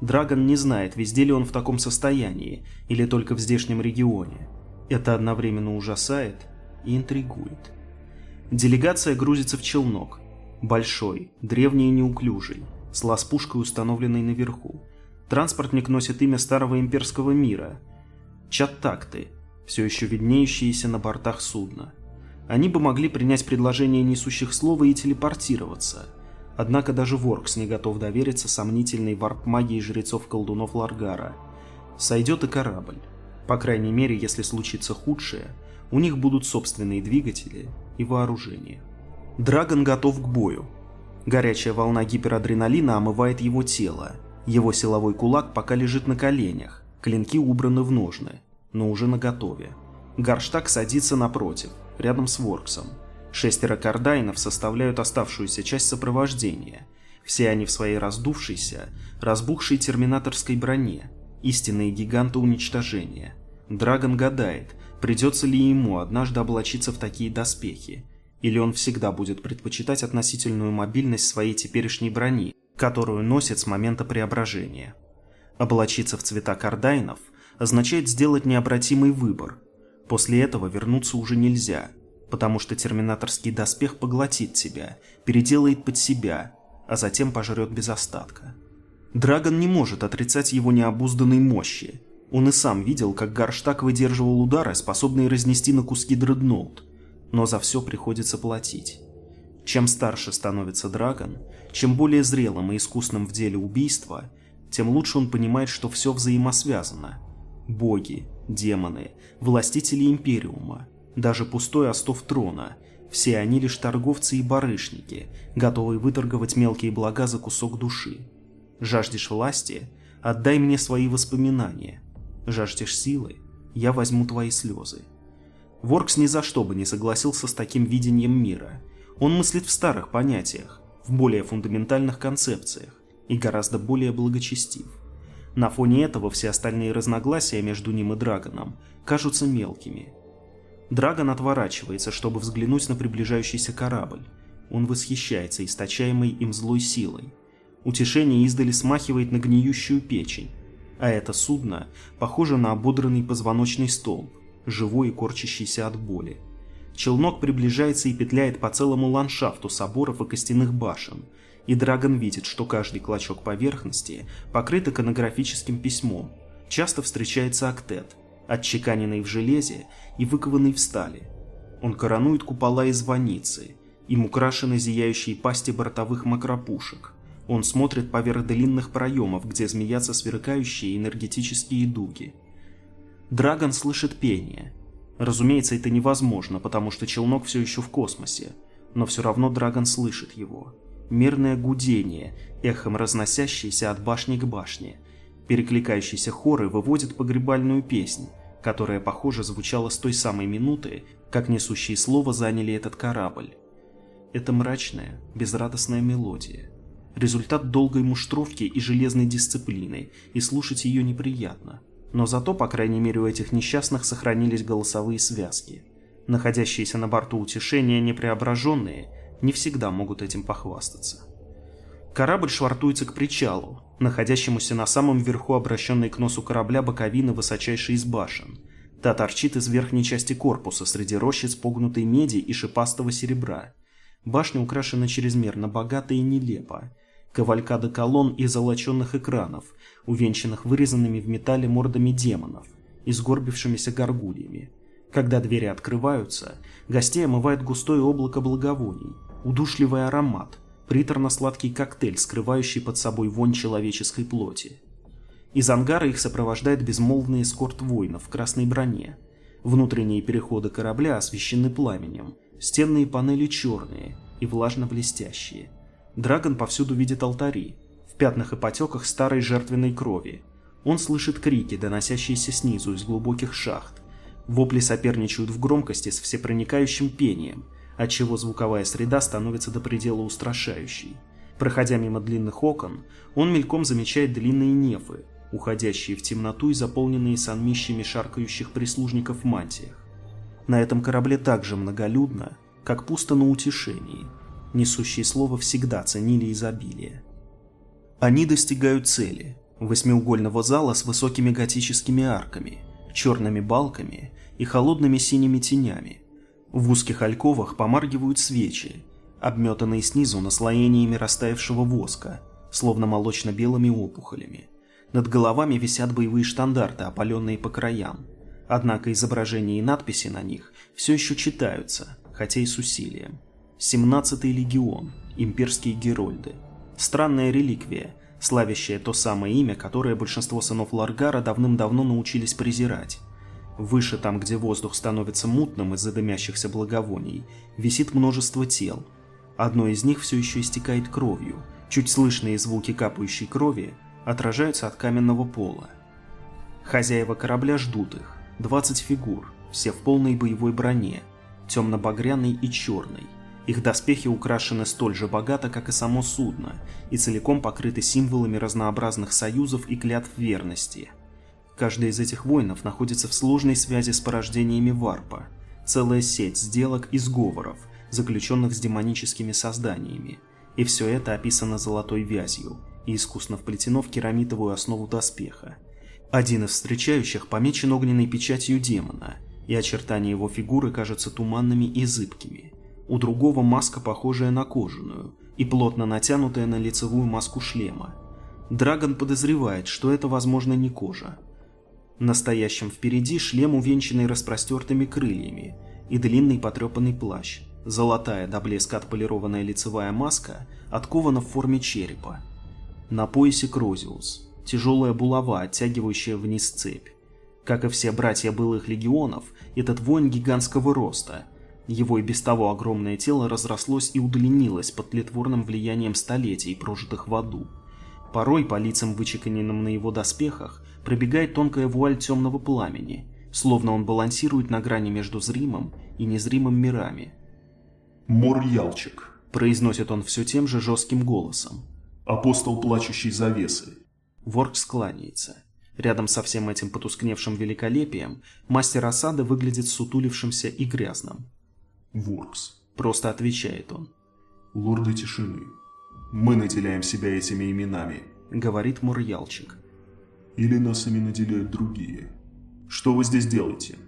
Драгон не знает, везде ли он в таком состоянии, или только в здешнем регионе. Это одновременно ужасает и интригует. Делегация грузится в челнок. Большой, древний и неуклюжий, с ласпушкой, установленной наверху. Транспортник носит имя старого имперского мира – Чаттакты, все еще виднеющиеся на бортах судна. Они бы могли принять предложение несущих слова и телепортироваться. Однако даже Воркс не готов довериться сомнительной варп-магии жрецов-колдунов Ларгара. Сойдет и корабль. По крайней мере, если случится худшее, у них будут собственные двигатели и вооружение. Драгон готов к бою. Горячая волна гиперадреналина омывает его тело. Его силовой кулак пока лежит на коленях, клинки убраны в ножны, но уже наготове. Гарштаг садится напротив, рядом с Ворксом. Шестеро кардайнов составляют оставшуюся часть сопровождения. Все они в своей раздувшейся, разбухшей терминаторской броне, истинные гиганты уничтожения. Драгон гадает, придется ли ему однажды облачиться в такие доспехи, или он всегда будет предпочитать относительную мобильность своей теперешней брони, которую носит с момента преображения. Облачиться в цвета кардайнов означает сделать необратимый выбор. После этого вернуться уже нельзя, потому что терминаторский доспех поглотит тебя, переделает под себя, а затем пожрет без остатка. Драгон не может отрицать его необузданной мощи. Он и сам видел, как Гарштаг выдерживал удары, способные разнести на куски дредноут, но за все приходится платить. Чем старше становится Драгон, чем более зрелым и искусным в деле убийства, тем лучше он понимает, что все взаимосвязано. Боги, демоны, властители Империума, даже пустой остов трона – все они лишь торговцы и барышники, готовые выторговать мелкие блага за кусок души. Жаждешь власти – отдай мне свои воспоминания. Жаждешь силы – я возьму твои слезы. Воркс ни за что бы не согласился с таким видением мира. Он мыслит в старых понятиях, в более фундаментальных концепциях и гораздо более благочестив. На фоне этого все остальные разногласия между ним и Драгоном кажутся мелкими. Драгон отворачивается, чтобы взглянуть на приближающийся корабль. Он восхищается источаемой им злой силой. Утешение издали смахивает на гниющую печень, а это судно похоже на ободранный позвоночный столб живой и корчащийся от боли. Челнок приближается и петляет по целому ландшафту соборов и костяных башен, и Драгон видит, что каждый клочок поверхности покрыт иконографическим письмом. Часто встречается актет, отчеканенный в железе и выкованный в стали. Он коронует купола и звоницы, им украшены зияющие пасти бортовых макропушек. Он смотрит поверх длинных проемов, где змеятся сверкающие энергетические дуги. Драгон слышит пение. Разумеется, это невозможно, потому что челнок все еще в космосе, но все равно Драгон слышит его. Мирное гудение, эхом разносящееся от башни к башне. Перекликающиеся хоры выводят погребальную песнь, которая, похоже, звучала с той самой минуты, как несущие слова заняли этот корабль. Это мрачная, безрадостная мелодия. Результат долгой муштровки и железной дисциплины, и слушать ее неприятно – но зато, по крайней мере, у этих несчастных сохранились голосовые связки. Находящиеся на борту утешения непреображенные не всегда могут этим похвастаться. Корабль швартуется к причалу, находящемуся на самом верху обращенной к носу корабля боковины высочайшей из башен. Та торчит из верхней части корпуса среди рощиц погнутой меди и шипастого серебра. Башня украшена чрезмерно богато и нелепо, кавалькада колонн и золоченных экранов, увенчанных вырезанными в металле мордами демонов и сгорбившимися горгульями. Когда двери открываются, гостей омывает густое облако благовоний, удушливый аромат, приторно-сладкий коктейль, скрывающий под собой вонь человеческой плоти. Из ангара их сопровождает безмолвный эскорт воинов в красной броне. Внутренние переходы корабля освещены пламенем, стенные панели черные и влажно-блестящие – Драгон повсюду видит алтари, в пятнах и потеках старой жертвенной крови. Он слышит крики, доносящиеся снизу из глубоких шахт. Вопли соперничают в громкости с всепроникающим пением, отчего звуковая среда становится до предела устрашающей. Проходя мимо длинных окон, он мельком замечает длинные нефы, уходящие в темноту и заполненные сонмищами шаркающих прислужников в мантиях. На этом корабле так же многолюдно, как пусто на утешении – несущие слово всегда ценили изобилие. Они достигают цели – восьмиугольного зала с высокими готическими арками, черными балками и холодными синими тенями. В узких альковах помаргивают свечи, обметанные снизу наслоениями растаявшего воска, словно молочно-белыми опухолями. Над головами висят боевые штандарты, опаленные по краям. Однако изображения и надписи на них все еще читаются, хотя и с усилием. 17-й легион, имперские герольды. Странная реликвия, славящая то самое имя, которое большинство сынов Ларгара давным-давно научились презирать. Выше там, где воздух становится мутным из-за дымящихся благовоний, висит множество тел. Одно из них все еще истекает кровью. Чуть слышные звуки капающей крови отражаются от каменного пола. Хозяева корабля ждут их. 20 фигур, все в полной боевой броне, темно-багряной и черной. Их доспехи украшены столь же богато, как и само судно, и целиком покрыты символами разнообразных союзов и клятв верности. Каждый из этих воинов находится в сложной связи с порождениями варпа, целая сеть сделок и сговоров, заключенных с демоническими созданиями, и все это описано золотой вязью и искусно вплетено в керамитовую основу доспеха. Один из встречающих помечен огненной печатью демона, и очертания его фигуры кажутся туманными и зыбкими – у другого маска, похожая на кожаную, и плотно натянутая на лицевую маску шлема. Драгон подозревает, что это, возможно, не кожа. Настоящим впереди шлем, увенчанный распростертыми крыльями, и длинный потрепанный плащ. Золотая до блеска отполированная лицевая маска откована в форме черепа. На поясе Крозиус. Тяжелая булава, оттягивающая вниз цепь. Как и все братья былых легионов, этот воин гигантского роста – его и без того огромное тело разрослось и удлинилось под тлетворным влиянием столетий, прожитых в аду. Порой по лицам, вычеканенным на его доспехах, пробегает тонкая вуаль темного пламени, словно он балансирует на грани между зримым и незримым мирами. «Мур-ялчик», — произносит он все тем же жестким голосом. «Апостол плачущей завесы». Ворк скланяется. Рядом со всем этим потускневшим великолепием мастер осады выглядит сутулившимся и грязным. Воркс. Просто отвечает он. Лорды тишины. Мы наделяем себя этими именами. Говорит Мурьялчик. Или нас ими наделяют другие. Что вы здесь делаете?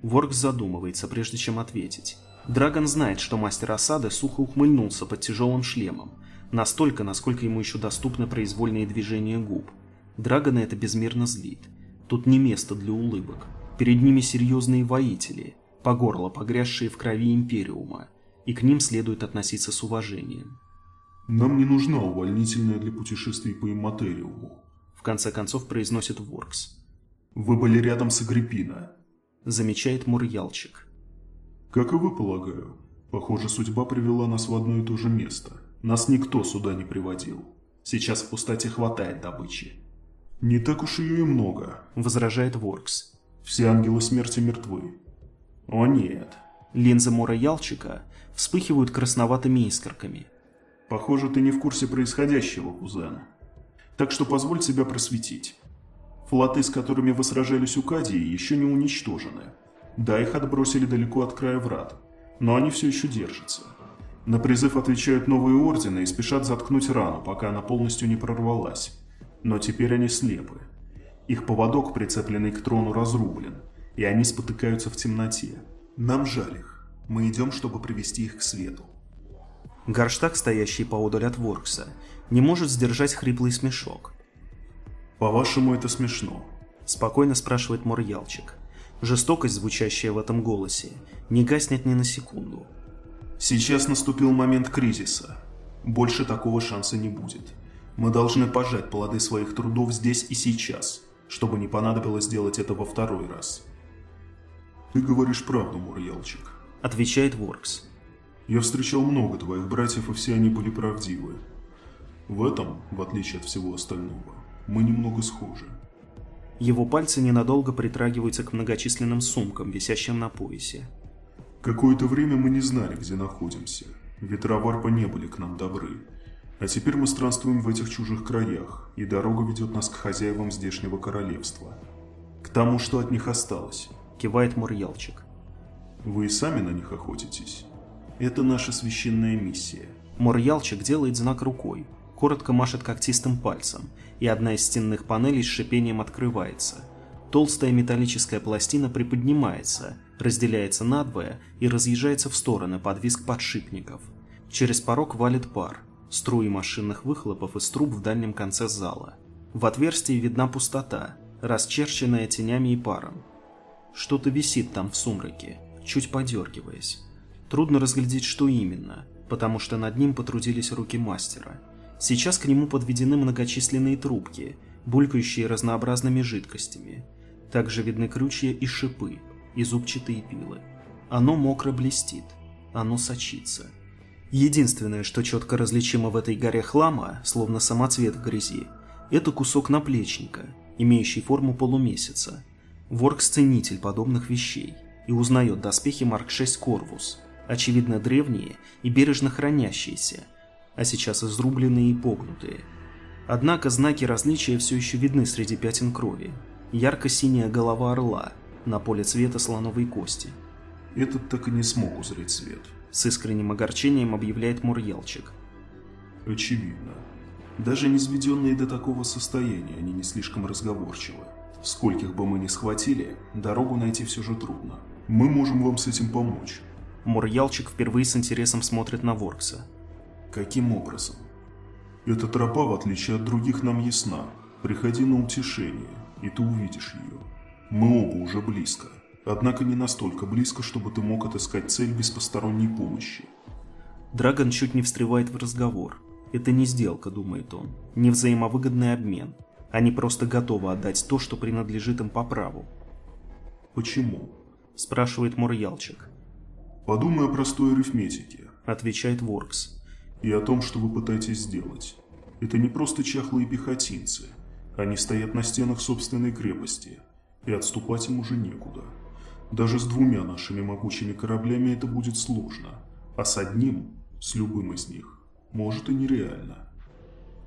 Воркс задумывается, прежде чем ответить. Драгон знает, что мастер осады сухо ухмыльнулся под тяжелым шлемом. Настолько, насколько ему еще доступны произвольные движения губ. Драгона это безмерно злит. Тут не место для улыбок. Перед ними серьезные воители – по горло погрязшие в крови Империума, и к ним следует относиться с уважением. «Нам не нужна увольнительная для путешествий по Имматериуму», в конце концов произносит Воркс. «Вы были рядом с Агриппина», замечает Мурьялчик. «Как и вы, полагаю. Похоже, судьба привела нас в одно и то же место. Нас никто сюда не приводил. Сейчас в пустоте хватает добычи». «Не так уж ее и много», возражает Воркс. «Все ангелы смерти мертвы. О нет. Линзы Мора Ялчика вспыхивают красноватыми искорками. Похоже, ты не в курсе происходящего, кузен. Так что позволь себя просветить. Флоты, с которыми вы сражались у Кадии, еще не уничтожены. Да, их отбросили далеко от края врат, но они все еще держатся. На призыв отвечают новые ордены и спешат заткнуть рану, пока она полностью не прорвалась. Но теперь они слепы. Их поводок, прицепленный к трону, разрублен – и они спотыкаются в темноте. Нам жаль их. Мы идем, чтобы привести их к свету. Горштаг, стоящий поодаль от Воркса, не может сдержать хриплый смешок. «По-вашему, это смешно?» – спокойно спрашивает Морьялчик. Жестокость, звучащая в этом голосе, не гаснет ни на секунду. «Сейчас наступил момент кризиса. Больше такого шанса не будет. Мы должны пожать плоды своих трудов здесь и сейчас, чтобы не понадобилось делать это во второй раз. «Ты говоришь правду, Мурьялчик», — отвечает Воркс. «Я встречал много твоих братьев, и все они были правдивы. В этом, в отличие от всего остального, мы немного схожи». Его пальцы ненадолго притрагиваются к многочисленным сумкам, висящим на поясе. Какое-то время мы не знали, где находимся. Ветра варпа не были к нам добры. А теперь мы странствуем в этих чужих краях, и дорога ведет нас к хозяевам здешнего королевства. К тому, что от них осталось кивает Мурьялчик. Вы и сами на них охотитесь? Это наша священная миссия. Мурьялчик делает знак рукой, коротко машет когтистым пальцем, и одна из стенных панелей с шипением открывается. Толстая металлическая пластина приподнимается, разделяется надвое и разъезжается в стороны под визг подшипников. Через порог валит пар, струи машинных выхлопов из труб в дальнем конце зала. В отверстии видна пустота, расчерченная тенями и паром. Что-то висит там в сумраке, чуть подергиваясь. Трудно разглядеть, что именно, потому что над ним потрудились руки мастера. Сейчас к нему подведены многочисленные трубки, булькающие разнообразными жидкостями. Также видны крючья и шипы, и зубчатые пилы. Оно мокро блестит, оно сочится. Единственное, что четко различимо в этой горе хлама, словно самоцвет в грязи, это кусок наплечника, имеющий форму полумесяца. Ворк-сценитель подобных вещей и узнает доспехи Марк-6 Корвус, очевидно древние и бережно хранящиеся, а сейчас изрубленные и погнутые. Однако знаки различия все еще видны среди пятен крови. Ярко-синяя голова орла на поле цвета слоновой кости. Этот так и не смог узреть свет. С искренним огорчением объявляет Мурьялчик. Очевидно. Даже не сведенные до такого состояния, они не слишком разговорчивы. Скольких бы мы ни схватили, дорогу найти все же трудно. Мы можем вам с этим помочь. Мурьялчик впервые с интересом смотрит на Воркса. Каким образом? Эта тропа, в отличие от других, нам ясна. Приходи на утешение, и ты увидишь ее. Мы оба уже близко. Однако не настолько близко, чтобы ты мог отыскать цель без посторонней помощи. Драгон чуть не встревает в разговор. Это не сделка, думает он, не взаимовыгодный обмен. Они просто готовы отдать то, что принадлежит им по праву. «Почему?» – спрашивает Мурьялчик. «Подумай о простой арифметике», – отвечает Воркс. «И о том, что вы пытаетесь сделать. Это не просто чахлые пехотинцы. Они стоят на стенах собственной крепости, и отступать им уже некуда. Даже с двумя нашими могучими кораблями это будет сложно, а с одним, с любым из них, может и нереально».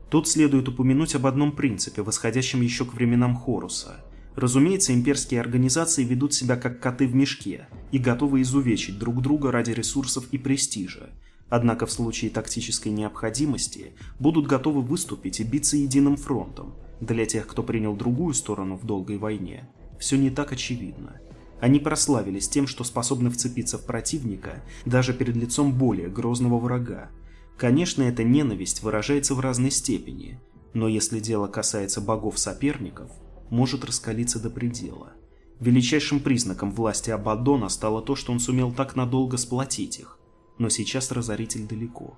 Тут следует упомянуть об одном принципе, восходящем еще к временам Хоруса. Разумеется, имперские организации ведут себя как коты в мешке и готовы изувечить друг друга ради ресурсов и престижа. Однако в случае тактической необходимости будут готовы выступить и биться единым фронтом. Для тех, кто принял другую сторону в долгой войне, все не так очевидно. Они прославились тем, что способны вцепиться в противника даже перед лицом более грозного врага, Конечно, эта ненависть выражается в разной степени, но если дело касается богов-соперников, может раскалиться до предела. Величайшим признаком власти Абаддона стало то, что он сумел так надолго сплотить их, но сейчас разоритель далеко.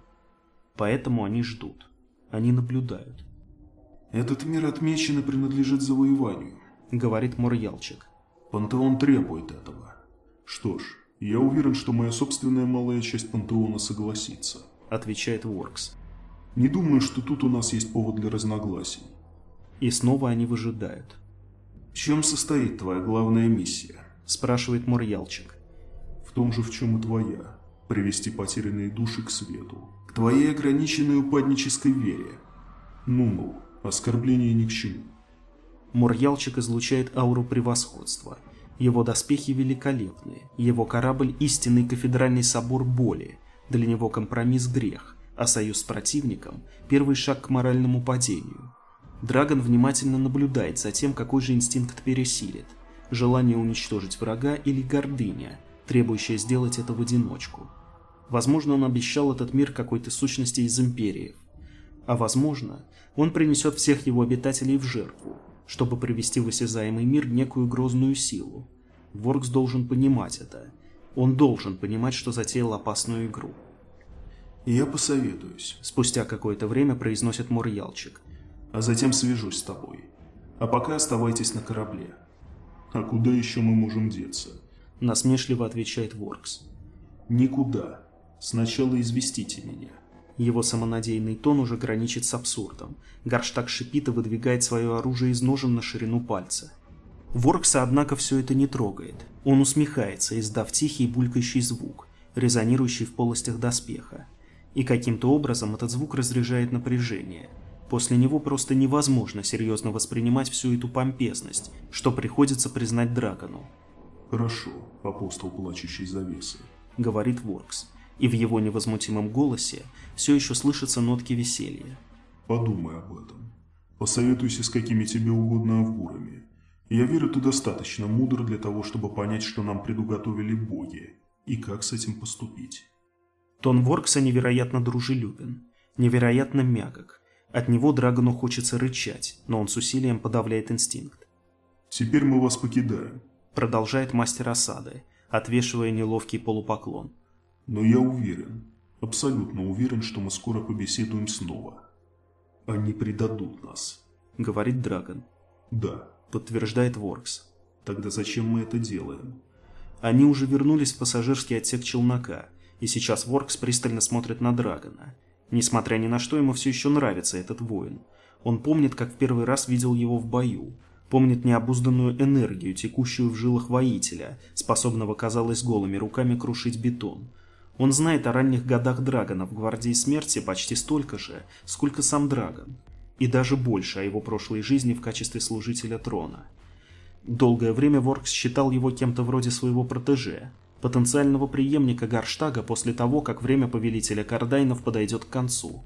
Поэтому они ждут, они наблюдают. «Этот мир отмечен и принадлежит завоеванию», — говорит Мурьялчик. «Пантеон требует этого. Что ж, я уверен, что моя собственная малая часть пантеона согласится». – отвечает Воркс. «Не думаю, что тут у нас есть повод для разногласий». И снова они выжидают. «В чем состоит твоя главная миссия?» – спрашивает Мурьялчик. «В том же, в чем и твоя. Привести потерянные души к свету. К твоей ограниченной упаднической вере. Ну-ну, оскорбление ни к чему». Мурьялчик излучает ауру превосходства. Его доспехи великолепные, его корабль – истинный кафедральный собор боли – для него компромисс – грех, а союз с противником – первый шаг к моральному падению. Драгон внимательно наблюдает за тем, какой же инстинкт пересилит – желание уничтожить врага или гордыня, требующая сделать это в одиночку. Возможно, он обещал этот мир какой-то сущности из империи. А возможно, он принесет всех его обитателей в жертву, чтобы привести в осязаемый мир некую грозную силу. Воркс должен понимать это – он должен понимать, что затеял опасную игру. «Я посоветуюсь», – спустя какое-то время произносит Мурьялчик. «А затем свяжусь с тобой. А пока оставайтесь на корабле». «А куда еще мы можем деться?» – насмешливо отвечает Воркс. «Никуда. Сначала известите меня». Его самонадеянный тон уже граничит с абсурдом. Гарштаг шипит и выдвигает свое оружие из ножен на ширину пальца. Воркса, однако, все это не трогает. Он усмехается, издав тихий булькающий звук, резонирующий в полостях доспеха. И каким-то образом этот звук разряжает напряжение. После него просто невозможно серьезно воспринимать всю эту помпезность, что приходится признать Драгону. «Хорошо, апостол плачущей завесы», — говорит Воркс, и в его невозмутимом голосе все еще слышатся нотки веселья. «Подумай об этом. Посоветуйся с какими тебе угодно авгурами. Я верю, ты достаточно мудр для того, чтобы понять, что нам предуготовили боги, и как с этим поступить. Тон Воркса невероятно дружелюбен, невероятно мягок. От него Драгону хочется рычать, но он с усилием подавляет инстинкт. «Теперь мы вас покидаем», — продолжает мастер осады, отвешивая неловкий полупоклон. «Но я уверен, абсолютно уверен, что мы скоро побеседуем снова. Они предадут нас», — говорит Драгон. «Да», — подтверждает Воркс. «Тогда зачем мы это делаем?» Они уже вернулись в пассажирский отсек челнока, и сейчас Воркс пристально смотрит на Драгона. Несмотря ни на что, ему все еще нравится этот воин. Он помнит, как в первый раз видел его в бою. Помнит необузданную энергию, текущую в жилах воителя, способного, казалось, голыми руками крушить бетон. Он знает о ранних годах Драгона в Гвардии Смерти почти столько же, сколько сам Драгон. И даже больше о его прошлой жизни в качестве служителя трона. Долгое время Воркс считал его кем-то вроде своего протеже, потенциального преемника Гарштага после того, как время повелителя Кардайнов подойдет к концу.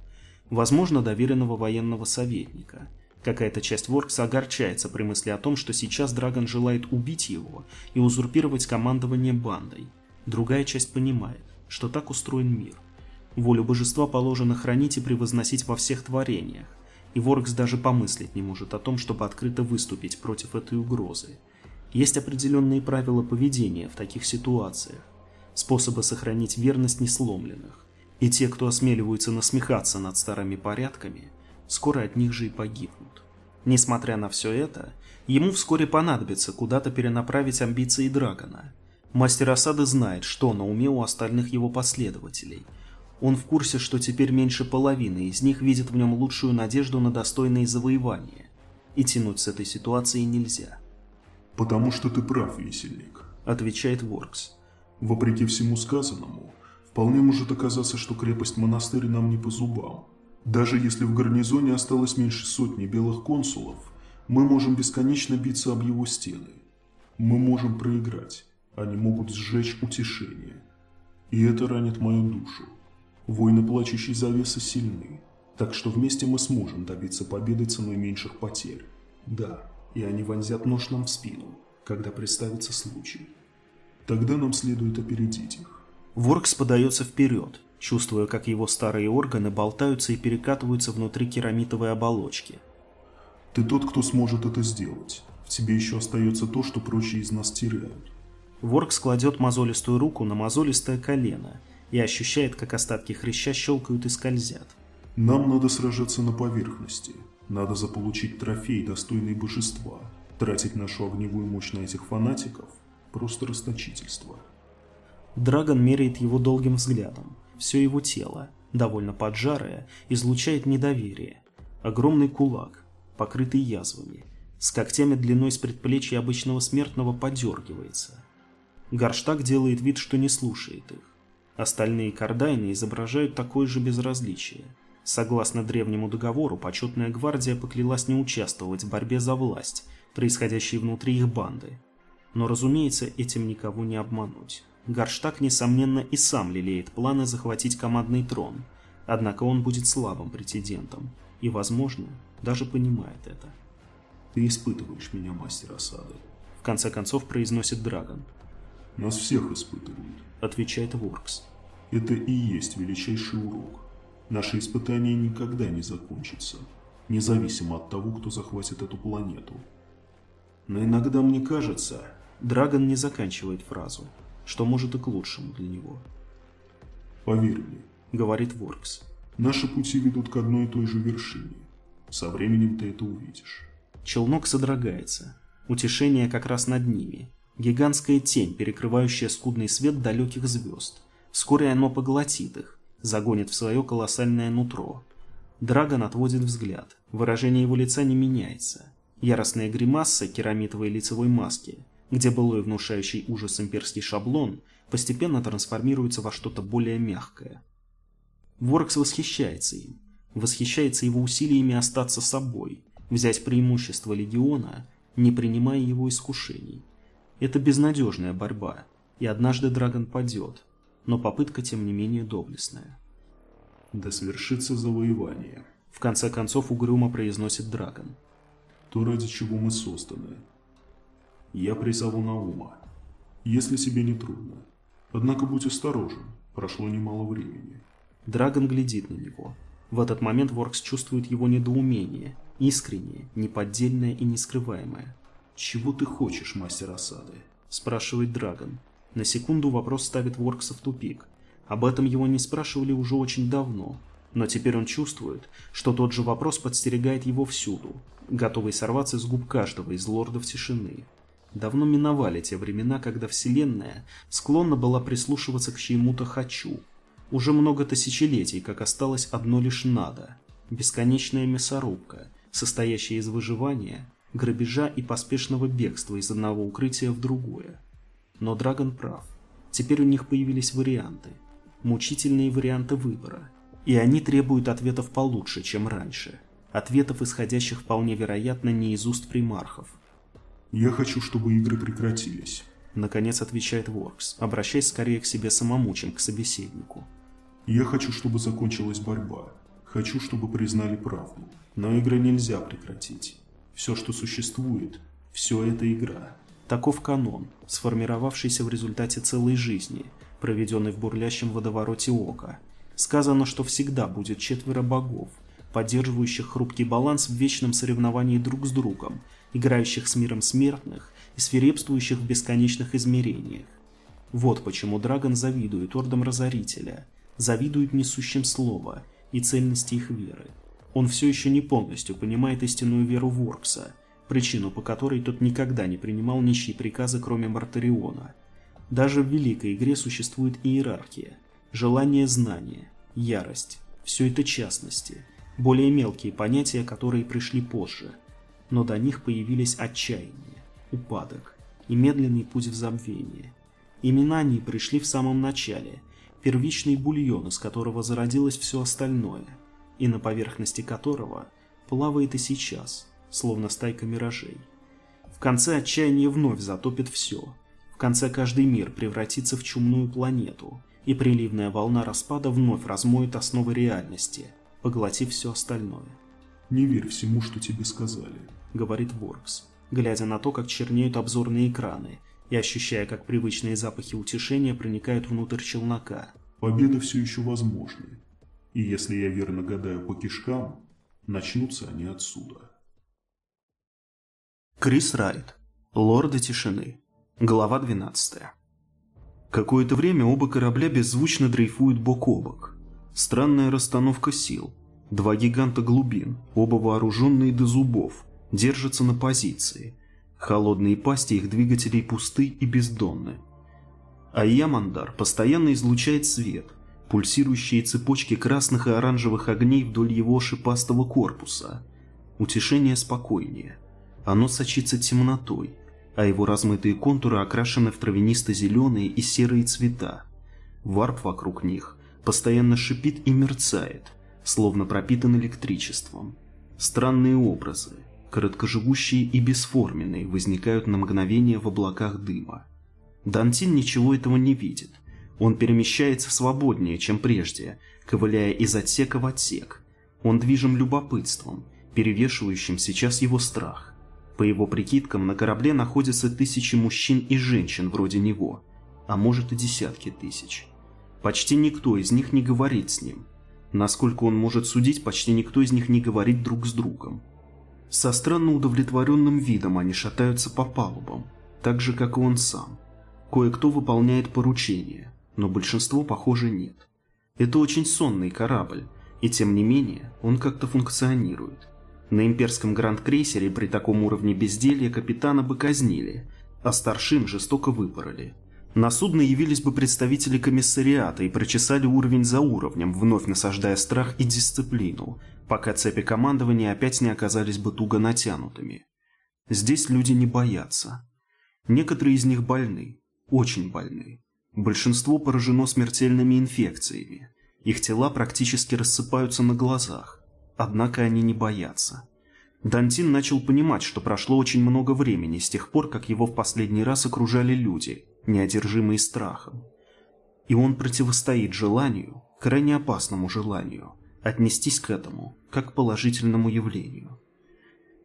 Возможно, доверенного военного советника. Какая-то часть Воркса огорчается при мысли о том, что сейчас Драгон желает убить его и узурпировать командование бандой. Другая часть понимает, что так устроен мир. Волю божества положено хранить и превозносить во всех творениях, и Воркс даже помыслить не может о том, чтобы открыто выступить против этой угрозы. Есть определенные правила поведения в таких ситуациях, способы сохранить верность несломленных, и те, кто осмеливаются насмехаться над старыми порядками, скоро от них же и погибнут. Несмотря на все это, ему вскоре понадобится куда-то перенаправить амбиции Драгона. Мастер осады знает, что на уме у остальных его последователей. Он в курсе, что теперь меньше половины из них видит в нем лучшую надежду на достойные завоевания, и тянуть с этой ситуации нельзя. «Потому что ты прав, весельник», — отвечает Воркс. «Вопреки всему сказанному, вполне может оказаться, что крепость-монастырь нам не по зубам. Даже если в гарнизоне осталось меньше сотни белых консулов, мы можем бесконечно биться об его стены. Мы можем проиграть, они могут сжечь утешение. И это ранит мою душу. Войны плачущей завесы сильны, так что вместе мы сможем добиться победы ценой меньших потерь. Да, и они вонзят нож нам в спину, когда представится случай. Тогда нам следует опередить их. Воркс подается вперед, чувствуя, как его старые органы болтаются и перекатываются внутри керамитовой оболочки. Ты тот, кто сможет это сделать. В тебе еще остается то, что прочие из нас теряют. Воркс кладет мозолистую руку на мозолистое колено и ощущает, как остатки хряща щелкают и скользят. Нам надо сражаться на поверхности, надо заполучить трофей, достойный божества. Тратить нашу огневую мощь на этих фанатиков – просто расточительство. Драгон меряет его долгим взглядом. Все его тело, довольно поджарое, излучает недоверие. Огромный кулак, покрытый язвами, с когтями длиной с предплечья обычного смертного подергивается. Гарштаг делает вид, что не слушает их. Остальные кардайны изображают такое же безразличие – Согласно древнему договору, почетная гвардия поклялась не участвовать в борьбе за власть, происходящей внутри их банды. Но, разумеется, этим никого не обмануть. Гарштаг, несомненно, и сам лелеет планы захватить командный трон, однако он будет слабым претендентом, и, возможно, даже понимает это. «Ты испытываешь меня, мастер осады», — в конце концов произносит Драгон. «Нас всех испытывают», — отвечает Воркс. «Это и есть величайший урок. Наше испытание никогда не закончится, независимо от того, кто захватит эту планету. Но иногда мне кажется, Драгон не заканчивает фразу, что может и к лучшему для него. «Поверь мне», — говорит Воркс, — «наши пути ведут к одной и той же вершине. Со временем ты это увидишь». Челнок содрогается. Утешение как раз над ними. Гигантская тень, перекрывающая скудный свет далеких звезд. Вскоре оно поглотит их, загонит в свое колоссальное нутро. Драгон отводит взгляд. Выражение его лица не меняется. Яростная гримаса керамитовой лицевой маски, где былой внушающий ужас имперский шаблон, постепенно трансформируется во что-то более мягкое. Воркс восхищается им. Восхищается его усилиями остаться собой, взять преимущество легиона, не принимая его искушений. Это безнадежная борьба, и однажды Драгон падет, но попытка тем не менее доблестная. «Да свершится завоевание», — в конце концов угрюмо произносит Драгон. «То, ради чего мы созданы. Я призову Наума. Если себе не трудно. Однако будь осторожен, прошло немало времени». Драгон глядит на него. В этот момент Воркс чувствует его недоумение, искреннее, неподдельное и нескрываемое. «Чего ты хочешь, мастер осады?» – спрашивает Драгон. На секунду вопрос ставит Воркса в тупик. Об этом его не спрашивали уже очень давно, но теперь он чувствует, что тот же вопрос подстерегает его всюду, готовый сорваться с губ каждого из лордов тишины. Давно миновали те времена, когда Вселенная склонна была прислушиваться к чьему-то «хочу». Уже много тысячелетий, как осталось одно лишь «надо». Бесконечная мясорубка, состоящая из выживания, грабежа и поспешного бегства из одного укрытия в другое. Но Драгон прав. Теперь у них появились варианты. Мучительные варианты выбора. И они требуют ответов получше, чем раньше. Ответов, исходящих вполне вероятно не из уст примархов, «Я хочу, чтобы игры прекратились», — наконец отвечает Воркс, обращаясь скорее к себе самому, чем к собеседнику. «Я хочу, чтобы закончилась борьба. Хочу, чтобы признали правду. Но игры нельзя прекратить. Все, что существует, все это игра. Таков канон, сформировавшийся в результате целой жизни, проведенной в бурлящем водовороте ока. Сказано, что всегда будет четверо богов, поддерживающих хрупкий баланс в вечном соревновании друг с другом, играющих с миром смертных и свирепствующих в бесконечных измерениях. Вот почему Драгон завидует ордам Разорителя, завидует несущим слова и цельности их веры. Он все еще не полностью понимает истинную веру Воркса, причину по которой тот никогда не принимал ничьи приказы, кроме Мартариона. Даже в Великой Игре существует иерархия, желание знания, ярость, все это частности, более мелкие понятия, которые пришли позже – но до них появились отчаяние, упадок и медленный путь в забвение. Именно они пришли в самом начале, первичный бульон, из которого зародилось все остальное, и на поверхности которого плавает и сейчас, словно стайка миражей. В конце отчаяние вновь затопит все. В конце каждый мир превратится в чумную планету, и приливная волна распада вновь размоет основы реальности, поглотив все остальное. «Не верь всему, что тебе сказали», — говорит Воркс, глядя на то, как чернеют обзорные экраны, и ощущая, как привычные запахи утешения проникают внутрь челнока. «Победа все еще возможна. И если я верно гадаю по кишкам, начнутся они отсюда». Крис Райт. Лорды тишины. Глава 12. Какое-то время оба корабля беззвучно дрейфуют бок о бок. Странная расстановка сил. Два гиганта глубин, оба вооруженные до зубов, держатся на позиции. Холодные пасти их двигателей пусты и бездонны. А Ямандар постоянно излучает свет, пульсирующие цепочки красных и оранжевых огней вдоль его шипастого корпуса. Утешение спокойнее. Оно сочится темнотой, а его размытые контуры окрашены в травянисто-зеленые и серые цвета. Варп вокруг них постоянно шипит и мерцает, словно пропитан электричеством. Странные образы, короткоживущие и бесформенные, возникают на мгновение в облаках дыма. Дантин ничего этого не видит. Он перемещается свободнее, чем прежде, ковыляя из отсека в отсек. Он движим любопытством, перевешивающим сейчас его страх. По его прикидкам, на корабле находятся тысячи мужчин и женщин вроде него, а может и десятки тысяч. Почти никто из них не говорит с ним. Насколько он может судить, почти никто из них не говорит друг с другом. Со странно удовлетворенным видом они шатаются по палубам, так же, как и он сам. Кое-кто выполняет поручения, но большинство, похоже, нет. Это очень сонный корабль, и тем не менее он как-то функционирует. На имперском гранд-крейсере при таком уровне безделья капитана бы казнили, а старшин жестоко выпороли. На судно явились бы представители комиссариата и прочесали уровень за уровнем, вновь насаждая страх и дисциплину, пока цепи командования опять не оказались бы туго натянутыми. Здесь люди не боятся. Некоторые из них больны, очень больны. Большинство поражено смертельными инфекциями. Их тела практически рассыпаются на глазах. Однако они не боятся. Дантин начал понимать, что прошло очень много времени с тех пор, как его в последний раз окружали люди, неодержимые страхом. И он противостоит желанию, крайне опасному желанию, отнестись к этому как к положительному явлению.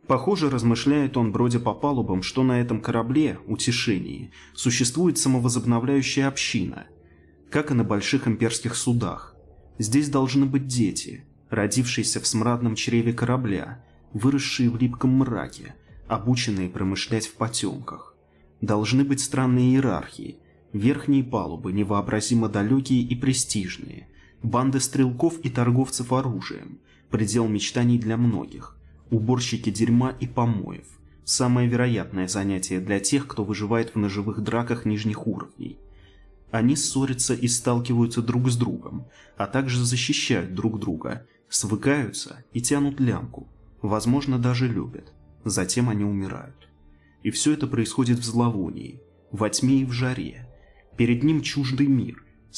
Похоже, размышляет он, бродя по палубам, что на этом корабле, утешении, существует самовозобновляющая община, как и на больших имперских судах. Здесь должны быть дети, родившиеся в смрадном чреве корабля, выросшие в липком мраке, обученные промышлять в потемках. Должны быть странные иерархии, верхние палубы невообразимо далекие и престижные, банды стрелков и торговцев оружием, предел мечтаний для многих, уборщики дерьма и помоев, самое вероятное занятие для тех, кто выживает в ножевых драках нижних уровней. Они ссорятся и сталкиваются друг с другом, а также защищают друг друга, свыкаются и тянут лямку, возможно, даже любят. Затем они умирают. И все это происходит в зловонии, во тьме и в жаре. Перед ним чуждый мир,